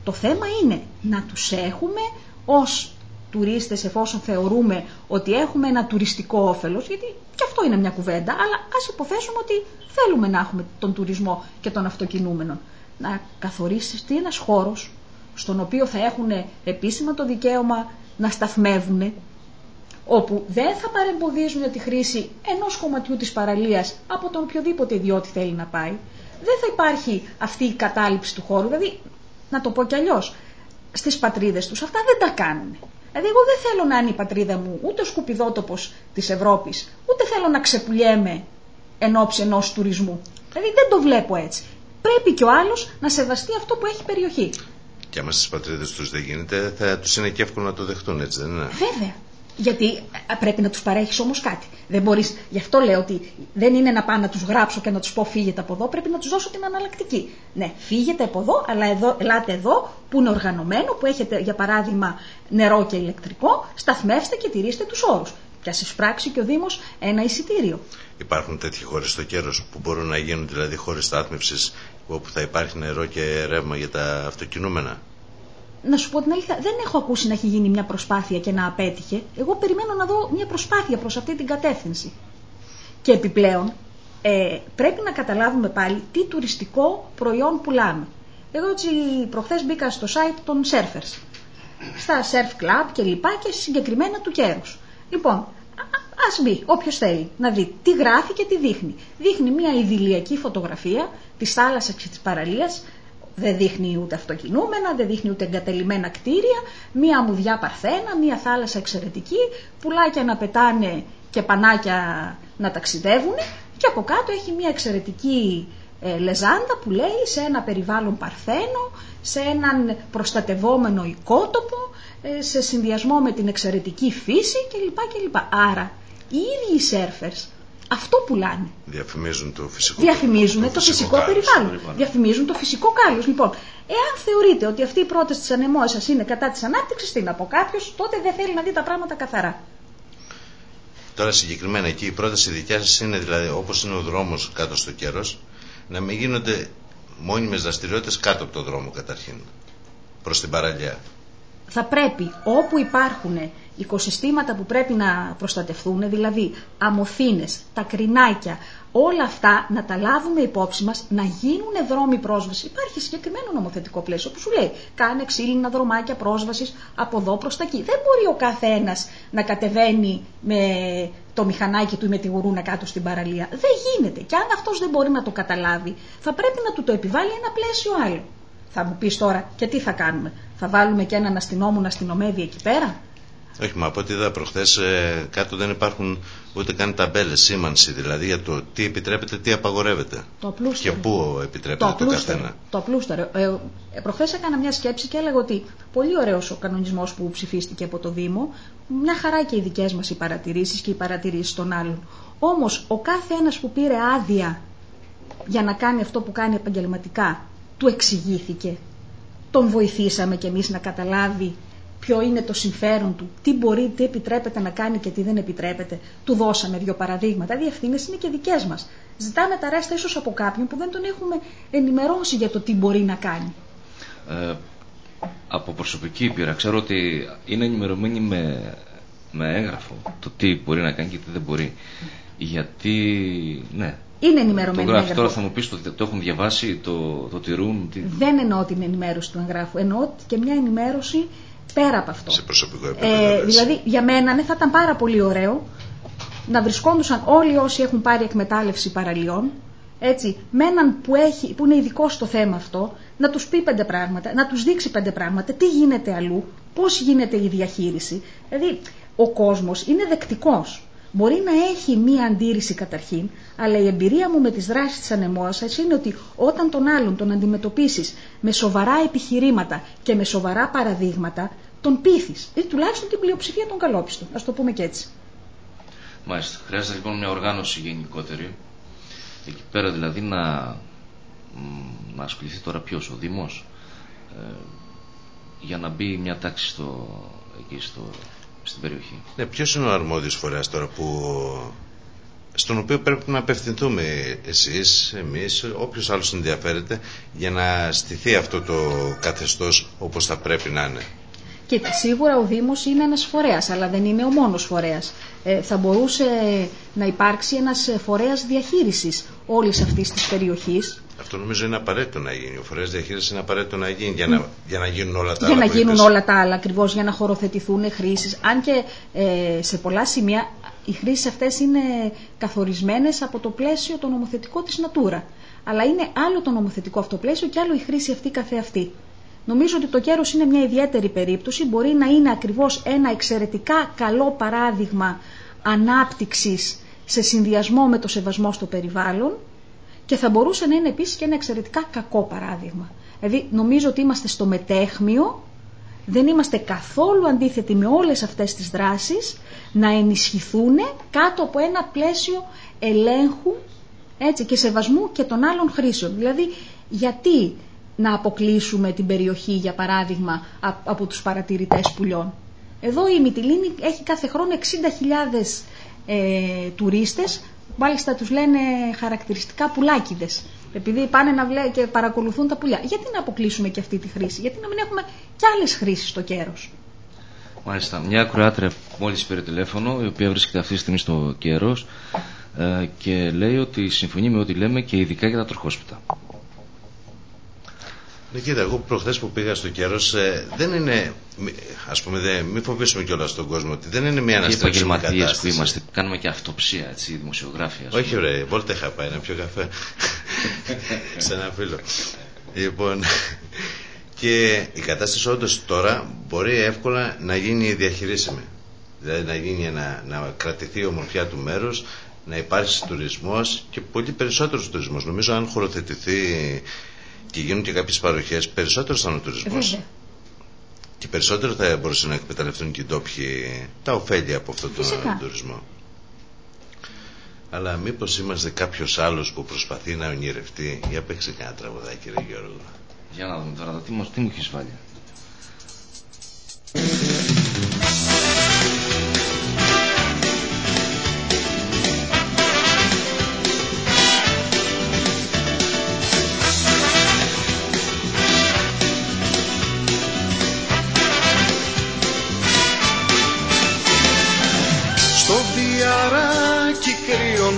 Το θέμα είναι να τους έχουμε ως τουρίστες εφόσον θεωρούμε ότι έχουμε ένα τουριστικό όφελος, γιατί και αυτό είναι μια κουβέντα, αλλά ας υποθέσουμε ότι θέλουμε να έχουμε τον τουρισμό και των αυτοκινούμενων. Να καθορίσεις ένας χώρος στον οποίο θα έχουν επίσημα το δικαίωμα να σταθμεύουν όπου δεν θα παρεμποδίζουν τη χρήση ενός κομματιού της παραλίας από τον οποιοδήποτε ιδιώτη θέλει να πάει. Δεν θα υπάρχει αυτή η κατάληψη του χώρου. Δηλαδή, να το πω κι αλλιώς, στις πατρίδες τους αυτά δεν τα κάνουν. Δηλαδή, εγώ δεν θέλω να είναι η πατρίδα μου ούτε ο σκουπιδότοπος της Ευρώπης, ούτε θέλω να ξεπουλιέμαι εν ώψη ενός τουρισμού. Δηλαδή, δεν το βλέπω έτσι. Πρέπει και ο άλλος να σεβαστεί αυτό που έχει περιοχή.
Και άμα στι πατρίδες τους δεν γίνεται, θα τους είναι και εύκολο να το δεχτούν, έτσι δεν είναι;
Βέβαια. Γιατί ε, πρέπει να τους παρέχεις όμως κάτι. Δεν μπορείς, γι' αυτό λέω ότι δεν είναι να πάω να τους γράψω και να τους πω φύγετε από εδώ, πρέπει να τους δώσω την αναλλακτική. Ναι, φύγετε από εδώ, αλλά εδώ, ελάτε εδώ που είναι οργανωμένο, που έχετε για παράδειγμα νερό και ηλεκτρικό, σταθμεύστε και τηρήστε τους όρους. Και ας εισπράξει και ο Δήμος ένα εισιτήριο.
Υπάρχουν τέτοιοι χώρες στο κέρος που μπορούν να γίνουν δηλαδή χώρες στάθμευσης όπου θα υπάρχει νερό και ρεύμα για τα αυτοκινούμενα.
Να σου πω την αλήθεια, δεν έχω ακούσει να έχει γίνει μια προσπάθεια και να απέτυχε. Εγώ περιμένω να δω μια προσπάθεια προς αυτή την κατεύθυνση. Και επιπλέον, ε, πρέπει να καταλάβουμε πάλι τι τουριστικό προϊόν πουλάμε. Εγώ έτσι προχθές μπήκα στο site των surfers, στα surf club και λοιπά και συγκεκριμένα του κέρους. Λοιπόν, ας ας μπει όποιος θέλει να δει τι γράφει και τι δείχνει. Δείχνει μια ιδηλιακή φωτογραφία της θάλασσας και της παραλίας δεν δείχνει ούτε αυτοκινούμενα, δεν δείχνει ούτε εγκατελειμμένα κτίρια, μία αμμουδιά παρθένα, μία θάλασσα εξαιρετική, πουλάκια να πετάνε και πανάκια να ταξιδεύουν και από κάτω έχει μία εξαιρετική ε, λεζάντα που λέει σε ένα περιβάλλον παρθένο, σε έναν προστατευόμενο οικότοπο, ε, σε συνδυασμό με την εξαιρετική φύση κλπ. κλπ. Άρα οι ίδιοι οι σέρφερς αυτό πουλάνε.
Διαφημίζουν το φυσικό
Διαφημίζουν το, φυσικό,
κάλος.
περιβάλλον. Διαφημίζουν το φυσικό κάλος. Λοιπόν, εάν θεωρείτε ότι αυτή η πρόταση της ανεμόσα είναι κατά της ανάπτυξης, τι να πω κάποιο, τότε δεν θέλει να δει τα πράγματα καθαρά.
Τώρα συγκεκριμένα εκεί η πρόταση δικιά σας είναι δηλαδή όπως είναι ο δρόμος κάτω στο κέρος, να μην γίνονται μόνιμες δραστηριότητες κάτω από το δρόμο καταρχήν. Προς την παραλία.
Θα πρέπει όπου υπάρχουν οικοσυστήματα που πρέπει να προστατευτούν, δηλαδή αμοθήνες, τα κρινάκια, όλα αυτά να τα λάβουμε υπόψη μας, να γίνουν δρόμοι πρόσβασης. Υπάρχει συγκεκριμένο νομοθετικό πλαίσιο που σου λέει κάνε ξύλινα δρομάκια πρόσβασης από εδώ προς τα εκεί. Δεν μπορεί ο καθένας να κατεβαίνει με το μηχανάκι του ή με τη γουρούνα κάτω στην παραλία. Δεν γίνεται. Και αν αυτός δεν μπορεί να το καταλάβει, θα πρέπει να του το επιβάλλει ένα πλαίσιο άλλο. Θα μου πεις τώρα, και τι θα κάνουμε; Θα βάλουμε και έναν αστυνόμο να αστυνομεύει εκεί πέρα;
Όχι, μα από ό,τι είδα προχθές, κάτω δεν υπάρχουν ούτε καν ταμπέλες, σήμανση δηλαδή για το τι επιτρέπεται, τι απαγορεύεται.
Το απλούστερο.
Και πού επιτρέπεται το,
απλούστερο.
καθένα.
Το απλούστερο. Ε, ε, προχθές έκανα μια σκέψη και έλεγα ότι πολύ ωραίος ο κανονισμός που ψηφίστηκε από το Δήμο, μια χαρά και οι δικές μας οι παρατηρήσεις και οι παρατηρήσεις των άλλων. Όμως ο κάθε ένας που πήρε άδεια για να κάνει αυτό που κάνει επαγγελματικά, του εξηγήθηκε. Τον βοηθήσαμε κι εμείς να καταλάβει ποιο είναι το συμφέρον του, τι μπορεί, τι επιτρέπεται να κάνει και τι δεν επιτρέπεται. Του δώσαμε δύο παραδείγματα. Οι ευθύνες είναι και δικές μας. Ζητάμε τα ρέστα ίσως από κάποιον που δεν τον έχουμε ενημερώσει για το τι μπορεί να κάνει.
Ε, από προσωπική πείρα ξέρω ότι είναι ενημερωμένοι με, με έγγραφο το τι μπορεί να κάνει και τι δεν μπορεί. Γιατί, ναι,
Είναι
το
ενημερωμένοι με
γράφει τώρα
έγγραφο.
θα μου πεις το, το έχουν διαβάσει, το, το τηρούν. Τι...
Δεν εννοώ την ενημέρωση του εγγράφου. Εννοώ και μια ενημέρωση πέρα από αυτό.
Σε προσωπικό επίπεδο.
Ε,
λες.
δηλαδή, για μένα ναι, θα ήταν πάρα πολύ ωραίο να βρισκόντουσαν όλοι όσοι έχουν πάρει εκμετάλλευση παραλιών, έτσι, με έναν που, έχει, που είναι ειδικό στο θέμα αυτό, να τους πει πέντε πράγματα, να τους δείξει πέντε πράγματα, τι γίνεται αλλού, πώς γίνεται η διαχείριση. Δηλαδή, ο κόσμος είναι δεκτικός. Μπορεί να έχει μία αντίρρηση καταρχήν, αλλά η εμπειρία μου με τις δράσεις της ανεμόασας είναι ότι όταν τον άλλον τον αντιμετωπίσεις με σοβαρά επιχειρήματα και με σοβαρά παραδείγματα, τον πείθεις, ή τουλάχιστον την πλειοψηφία των καλόπιστων, ας το πούμε και έτσι.
Μάλιστα. Χρειάζεται λοιπόν μια οργάνωση γενικότερη. Εκεί πέρα δηλαδή να, μ, να ασχοληθεί τώρα ποιος, ο Δήμος, ε, για να μπει μια τάξη στο, εκεί στο, στην περιοχή.
Ναι, ποιος είναι ο αρμόδιος φορέας τώρα που στον οποίο πρέπει να απευθυνθούμε εσείς, εμείς, όποιος άλλος ενδιαφέρεται για να στηθεί αυτό το καθεστώς όπως θα πρέπει να είναι.
Κοίτα, σίγουρα ο Δήμος είναι ένας φορέας, αλλά δεν είναι ο μόνος φορέας. Ε, θα μπορούσε να υπάρξει ένας ε, φορέας διαχείρισης όλης αυτής της περιοχής,
Αυτό νομίζω είναι απαραίτητο να γίνει. Ο φορέας διαχείρισης είναι απαραίτητο να γίνει για να, για να γίνουν όλα τα
για
άλλα.
να
που
γίνουν
είπες.
όλα τα άλλα ακριβώς, για να χωροθετηθούν χρήσεις. Αν και ε, σε πολλά σημεία οι χρήσεις αυτές είναι καθορισμένες από το πλαίσιο το νομοθετικό της Natura. Αλλά είναι άλλο το νομοθετικό αυτό πλαίσιο και άλλο η χρήση αυτή καθεαυτή. Νομίζω ότι το κέρος είναι μια ιδιαίτερη περίπτωση, μπορεί να είναι ακριβώς ένα εξαιρετικά καλό παράδειγμα ανάπτυξης σε συνδυασμό με το σεβασμό στο περιβάλλον και θα μπορούσε να είναι επίσης και ένα εξαιρετικά κακό παράδειγμα. Δηλαδή νομίζω ότι είμαστε στο μετέχμιο, δεν είμαστε καθόλου αντίθετοι με όλες αυτές τις δράσεις να ενισχυθούν κάτω από ένα πλαίσιο ελέγχου έτσι, και σεβασμού και των άλλων χρήσεων. Δηλαδή γιατί να αποκλείσουμε την περιοχή για παράδειγμα από τους παρατηρητές πουλιών; Εδώ η Μυτιλίνη έχει κάθε χρόνο 60.000 ε, τουρίστες, μάλιστα τους λένε χαρακτηριστικά πουλάκιδες, επειδή πάνε να βλέ και παρακολουθούν τα πουλιά. Γιατί να αποκλείσουμε και αυτή τη χρήση, γιατί να μην έχουμε και άλλες χρήσεις στο κέρος;
Μάλιστα, μια κουράτρια μόλις πήρε τηλέφωνο, η οποία βρίσκεται αυτή τη στιγμή στο κέρος ε, και λέει ότι συμφωνεί με ό,τι λέμε και ειδικά για τα τροχόσπιτα.
Ναι, κοίτα, εγώ προχθές που πήγα στο καιρό ε, δεν είναι. Α πούμε, δεν, μην φοβήσουμε κιόλας τον κόσμο ότι δεν είναι μια αναστρέψιμη κατάσταση.
που είμαστε, κάνουμε και αυτοψία, έτσι, δημοσιογράφοι. ας πούμε.
Όχι, ρε, βόλτα είχα πάει να πιω καφέ. Σε ένα φίλο. λοιπόν, και η κατάσταση όντως τώρα μπορεί εύκολα να γίνει διαχειρίσιμη. Δηλαδή να, γίνει ένα, να κρατηθεί η ομορφιά του μέρους, να υπάρξει τουρισμός και πολύ περισσότερος τουρισμός. Νομίζω αν χωροθετηθεί και γίνουν και κάποιες παροχές, περισσότερο θα είναι ο τουρισμό.
Βέβαια.
Και περισσότερο θα μπορούσαν να εκμεταλλευτούν και οι ντόπιοι τα ωφέλη από αυτόν τον
Φυσικά.
τουρισμό. Αλλά μήπως είμαστε κάποιος άλλος που προσπαθεί να ονειρευτεί; Για παίξε κανένα τραγουδάκι, ρε Γιώργο.
Για να δούμε τώρα, τι, μου- τι μου έχεις βάλει.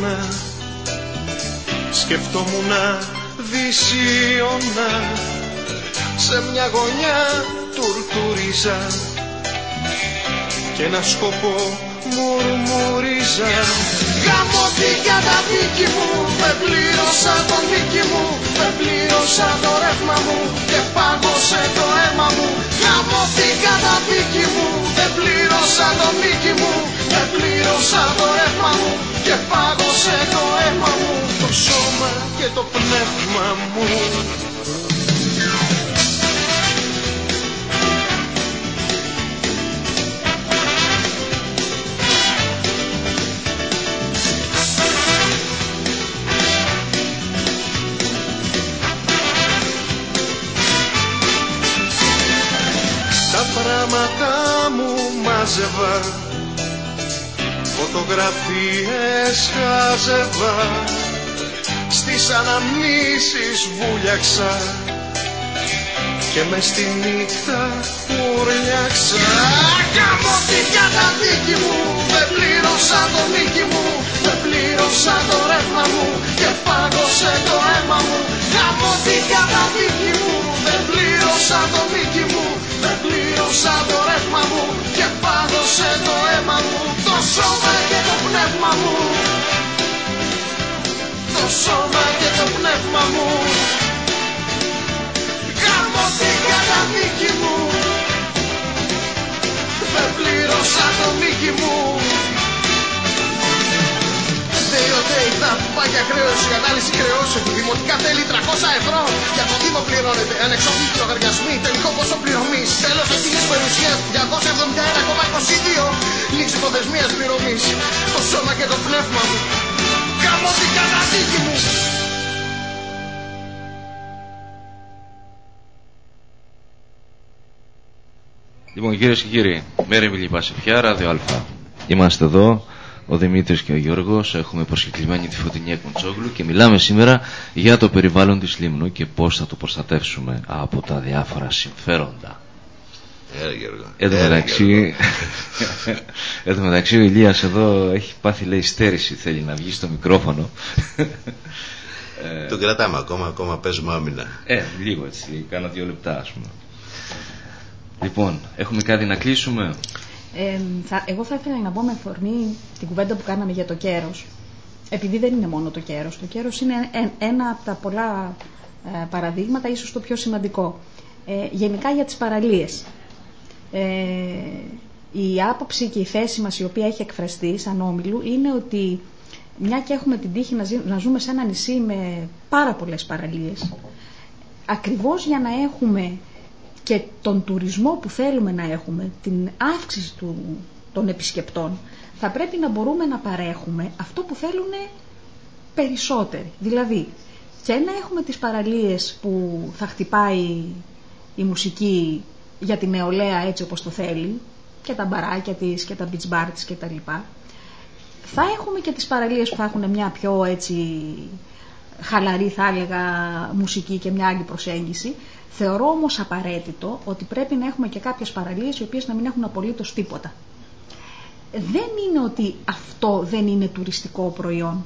Κρύωνα Σκεφτόμουν δυσίωνα Σε μια γωνιά τουρτουρίζα Και ένα σκοπό μουρμουρίζα Γαμώ την καταδίκη μου Με πλήρωσα τον νίκη μου Με πλήρωσα το ρεύμα μου Και πάγωσε το αίμα μου. Γαμώ την καταδίκη μου Δεν πλήρωσα τον νίκη μου Δεν πλήρωσα το ρεύμα μου Και πάγωσε το αίμα μου Το σώμα και το πνεύμα μου. Τα πράγματα μου μάζευα Φωτογραφίες χάζευα Στις αναμνήσεις βούλιαξα Και μες στη νύχτα ουρλιάξα Κάμω την καταδίκη μου Δεν πλήρωσα το νίκη μου Δεν πλήρωσα το ρεύμα μου Και πάγωσε το αίμα μου. Κάμω την καταδίκη μου Δεν πλήρωσα το νίκη μου Δεν πλήρωσα το ρεύμα μου Και πάγωσε το αίμα μου. Το σώμα και το πνεύμα μου. Το σώμα και το πνεύμα μου. Γάμω την καταδίκη μου. Δεν πλήρωσα το νίκη μου Δύο day θα πάει για χρέωση, η ανάλυση χρεώσεων του δημοτικά τέλη 300 ευρώ. Για το Δήμο πληρώνεται, ανεξόφλητοι λογαριασμοί, τελικό ποσό πληρωμής. Τέλος εθνική περιουσία 271,22. Λήξη προθεσμίας πληρωμής. Το σώμα και το πνεύμα μου. Κάμω την καταδίκη μου.
Λοιπόν, κυρίες και κύριοι, μέρη μιλή Πασιφιά, ράδιο Α. Είμαστε εδώ, ο Δημήτρης και ο Γιώργος, έχουμε προσκεκλημένη τη Φωτεινή Κοντσόγλου και μιλάμε σήμερα για το περιβάλλον της Λίμνου και πώς θα το προστατεύσουμε από τα διάφορα συμφέροντα.
Έλα, Γιώργο.
Εν τω
Έλα,
μεταξύ,
Γιώργο. [LAUGHS]
εν τω μεταξύ ο Ηλίας εδώ έχει πάθει λέει στέρηση, θέλει να βγει στο μικρόφωνο.
Τον κρατάμε ακόμα, ακόμα παίζουμε άμυνα.
Ε, λίγο έτσι, κάνα δύο λεπτά ας πούμε. Λοιπόν, έχουμε κάτι να κλείσουμε;
Ε, θα, εγώ θα ήθελα να πω με αφορμή την κουβέντα που κάναμε για το κέρος. Επειδή δεν είναι μόνο το κέρος. Το κέρος είναι ε- ένα από τα πολλά ε, παραδείγματα, ίσως το πιο σημαντικό. ε, γενικά για τις παραλίες. Ε, η άποψη και η θέση μας η οποία έχει εκφραστεί σαν όμιλου είναι ότι μια και έχουμε την τύχη να, ζει- να ζούμε σε ένα νησί με πάρα πολλές παραλίες ακριβώς για να έχουμε και τον τουρισμό που θέλουμε να έχουμε, την αύξηση του, των επισκεπτών, θα πρέπει να μπορούμε να παρέχουμε αυτό που θέλουν περισσότεροι. Δηλαδή, και να έχουμε τις παραλίες που θα χτυπάει η μουσική για την νεολαία έτσι όπως το θέλει, και τα μπαράκια της και τα beach bar της και τα λοιπά. Θα έχουμε και τις παραλίες που θα έχουν μια πιο έτσι χαλαρή θα έλεγα μουσική και μια άλλη προσέγγιση. Θεωρώ όμως απαραίτητο ότι πρέπει να έχουμε και κάποιες παραλίες οι οποίες να μην έχουν απολύτως τίποτα. Δεν είναι ότι αυτό δεν είναι τουριστικό προϊόν.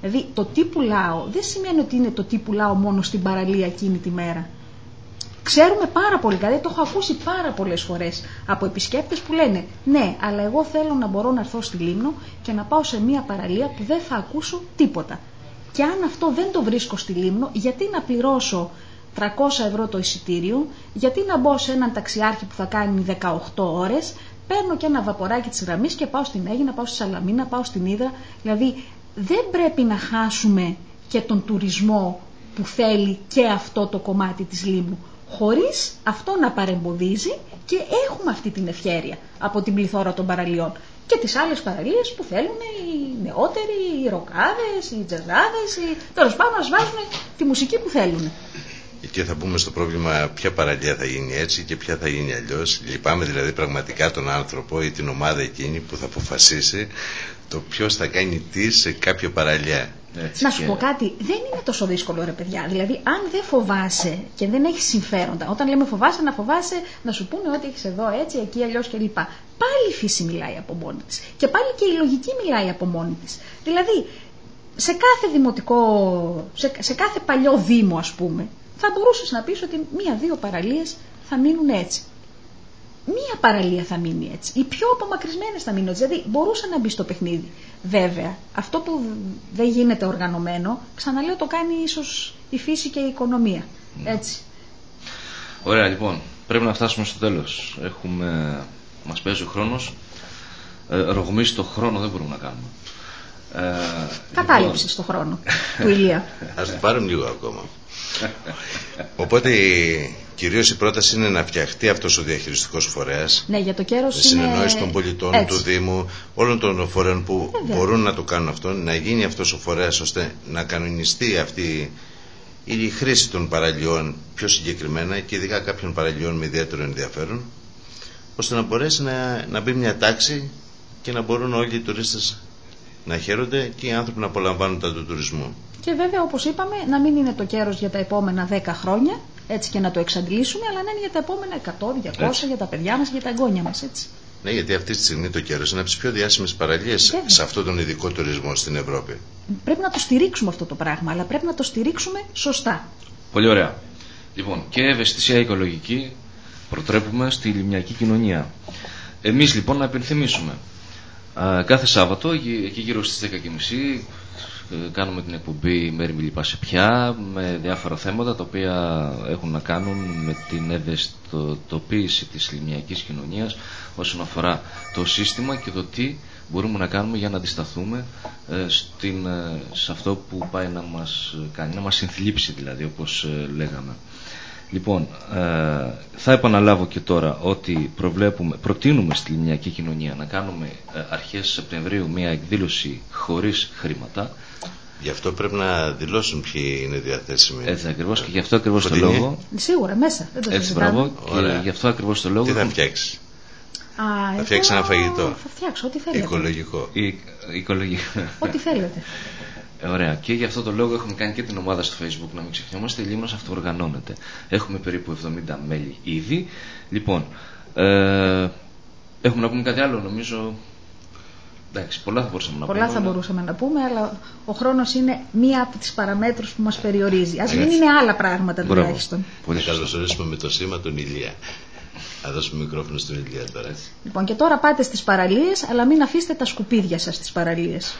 Δηλαδή το τι πουλάω δεν σημαίνει ότι είναι το τι πουλάω μόνο στην παραλία εκείνη τη μέρα. Ξέρουμε πάρα πολύ καλά, το έχω ακούσει πάρα πολλές φορές από επισκέπτες που λένε ναι, αλλά εγώ θέλω να μπορώ να έρθω στη Λίμνο και να πάω σε μια παραλία που δεν θα ακούσω τίποτα. Και αν αυτό δεν το βρίσκω στη Λίμνο, γιατί να πληρώσω 300 ευρώ το εισιτήριο, γιατί να μπω σε έναν ταξιάρχη που θα κάνει 18 ώρες, παίρνω και ένα βαποράκι της γραμμής και πάω στην Αίγινα, πάω στη Σαλαμίνα, πάω στην Ήδρα. Δηλαδή δεν πρέπει να χάσουμε και τον τουρισμό που θέλει και αυτό το κομμάτι της Λίμνου χωρίς αυτό να παρεμποδίζει και έχουμε αυτή την ευχέρεια από την πληθώρα των παραλιών και τις άλλες παραλίες που θέλουν οι νεότεροι, οι ροκάδες, οι τζαζάδες, οι... τέλος πάντων να βάζουν τη μουσική που θέλουν.
Και θα μπούμε στο πρόβλημα ποια παραλία θα γίνει έτσι και ποια θα γίνει αλλιώς. Λυπάμαι δηλαδή πραγματικά τον άνθρωπο ή την ομάδα εκείνη που θα αποφασίσει το ποιος θα κάνει τι σε κάποια παραλία.
Έτσι
Να σου
και-
πω κάτι, δεν είναι τόσο δύσκολο ρε παιδιά. Δηλαδή, αν δεν φοβάσαι και δεν έχεις συμφέροντα, όταν λέμε φοβάσαι, να φοβάσαι να σου πούνε ότι έχεις εδώ έτσι, εκεί, αλλιώς κλπ. Πάλι η φύση μιλάει από μόνη της. Και πάλι και η λογική μιλάει από μόνη της. Δηλαδή, σε κάθε δημοτικό, σε, σε κάθε παλιό δήμο, ας πούμε, θα μπορούσες να πεις ότι μία-δύο παραλίες θα μείνουν έτσι. Μία παραλία θα μείνει έτσι. Οι πιο απομακρυσμένες θα μείνουν έτσι. Δηλαδή μπορούσε να μπει στο παιχνίδι. Βέβαια, αυτό που δεν γίνεται οργανωμένο, ξαναλέω το κάνει ίσως η φύση και η οικονομία. Έτσι.
Ωραία, λοιπόν, πρέπει να φτάσουμε στο τέλος. Έχουμε... Μας παίζει ο χρόνος. Ε, ρογμίσει το χρόνο δεν μπορούμε να κάνουμε. Ε,
Κατάληψη στο χρόνο [LAUGHS] του Ηλία.
Ας το πάρουμε λίγο ακόμα. Οπότε κυρίως η πρόταση είναι να φτιαχτεί αυτός ο διαχειριστικός φορέας
ναι, για το κέρος
με
είναι.
συνεννόηση των πολιτών,
έτσι.
του Δήμου, όλων των φορέων που
Βέβαια.
μπορούν να το κάνουν αυτό, να γίνει αυτός ο φορέας ώστε να κανονιστεί αυτή η χρήση των παραλιών πιο συγκεκριμένα και ειδικά κάποιων παραλιών με ιδιαίτερο ενδιαφέρον ώστε να μπορέσει να, να μπει μια τάξη και να μπορούν όλοι οι τουρίστες να χαίρονται και οι άνθρωποι να απολαμβάνουν τα του τουρισμού.
Και βέβαια, όπως είπαμε, να μην είναι το κέρος για τα επόμενα 10 χρόνια, έτσι και να το εξαντλήσουμε, αλλά να είναι για τα επόμενα 100, 200,
Έτσι.
για τα παιδιά μας, για τα εγγόνια μας. Έτσι.
Ναι, γιατί αυτή τη στιγμή το κέρος είναι από τις πιο διάσημες παραλίες
Βέβαια.
σε αυτόν τον ειδικό τουρισμό στην Ευρώπη.
Πρέπει να το στηρίξουμε αυτό το πράγμα, αλλά πρέπει να το στηρίξουμε σωστά.
Πολύ ωραία. Λοιπόν, και ευαισθησία οικολογική προτρέπουμε στη λιμνιακή κοινωνία. Εμείς λοιπόν να υπενθυμίσουμε. Α, κάθε Σάββατο, εκεί εκεί γύρω στις 10.30 ε, κάνουμε την εκπομπή «Μέρη μη λυπάσαι πια» με διάφορα θέματα τα οποία έχουν να κάνουν με την ευαισθητοποίηση της λιμνιακής κοινωνίας όσον αφορά το σύστημα και το τι μπορούμε να κάνουμε για να αντισταθούμε ε, στην, ε, σε αυτό που πάει να μας κάνει, να μας συνθλίψει δηλαδή όπως ε, λέγαμε. Λοιπόν, ε, θα επαναλάβω και τώρα ότι προβλέπουμε, προτείνουμε στη λιμνιακή κοινωνία να κάνουμε ε, αρχές Σεπτεμβρίου μια εκδήλωση χωρίς χρήματα.
Γι' αυτό πρέπει να δηλώσουν ποιοι είναι διαθέσιμοι.
Έτσι ακριβώς και γι' αυτό ακριβώς το
Κοντινή.
λόγο.
Σίγουρα, μέσα. Δεν το
Έτσι,
συζητάμε.
μπράβο. Και
Ωραία.
γι' αυτό ακριβώς το λόγο.
Τι θα
έχουμε-
φτιάξεις;
Α, εγώ
φτιάξεις ένα φαγητό.
Θα φτιάξω ό,τι θέλετε.
Οικολογικό.
Η, οικολογικά.
Ό,τι θέλετε.
Ε, Ωραία. Και γι' αυτό το λόγο έχουμε κάνει και την ομάδα στο Facebook, να μην ξεχνιόμαστε. Η Λίμνος αυτοοργανώνεται. Έχουμε περίπου 70 μέλη ήδη. Λοιπόν, ε, έχουμε να πούμε κάτι άλλο, νομίζω. Εντάξει, πολλά θα μπορούσαμε να
Πολλά
πούμε.
θα
αλλά-
μπορούσαμε να πούμε, αλλά ο χρόνος είναι μία από τις παραμέτρους που μας περιορίζει. Ας μην
Έτσι.
είναι άλλα πράγματα
Μπράβο.
τουλάχιστον.
Πολύ
Να
σωστά.
καλωσορίσουμε με το σήμα τον Ηλία. Θα δώσουμε μικρόφωνο στον Ηλία τώρα.
Λοιπόν, και τώρα πάτε στις παραλίες, αλλά μην αφήσετε τα σκουπίδια σας στις παραλίες.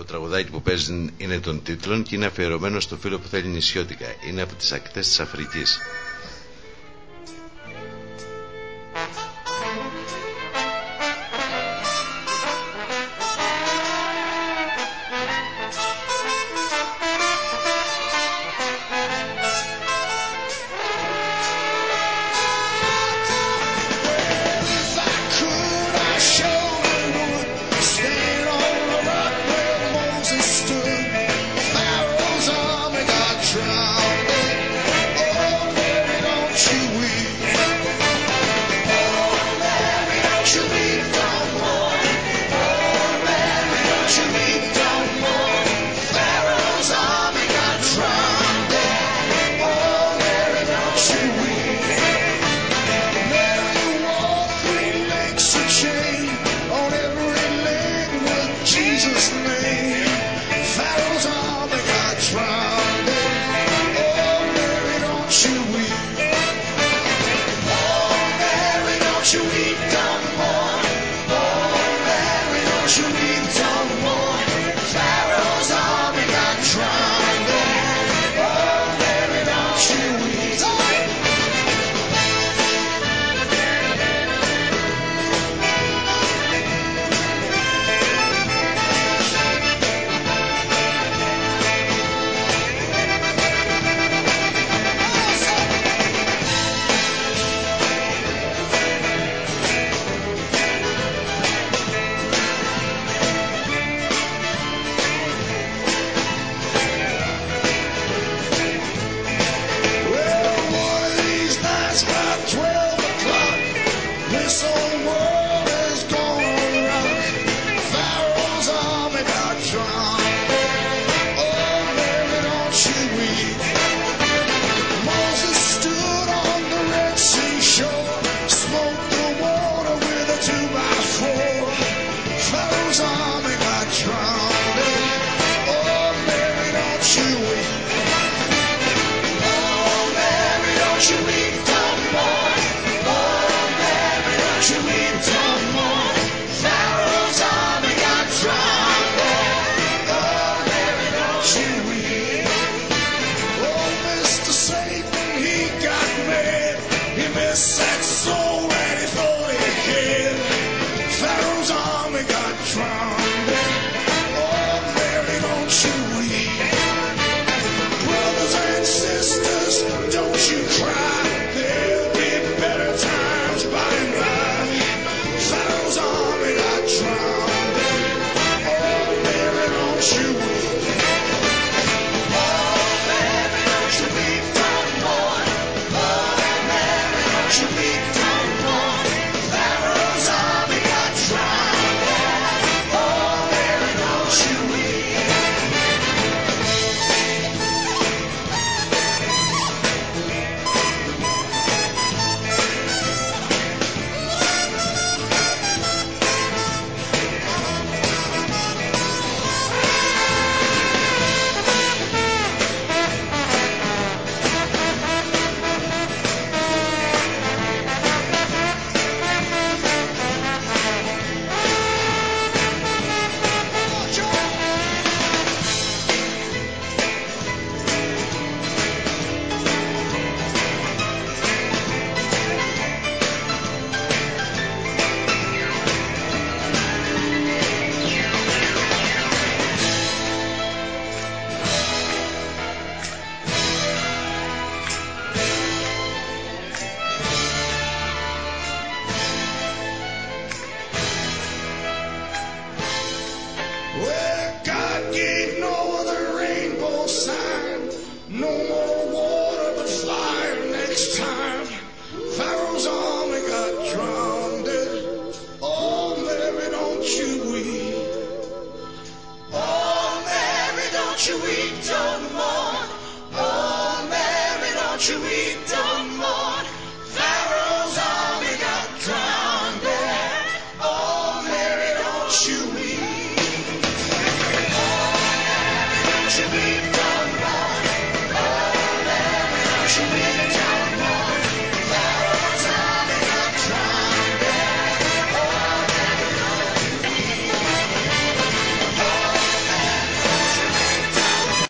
Το
τραγουδάκι που παίζει είναι των τίτλων και είναι αφιερωμένο στο φίλο που θέλει νησιώτικα. Είναι από τις ακτές της Αφρικής.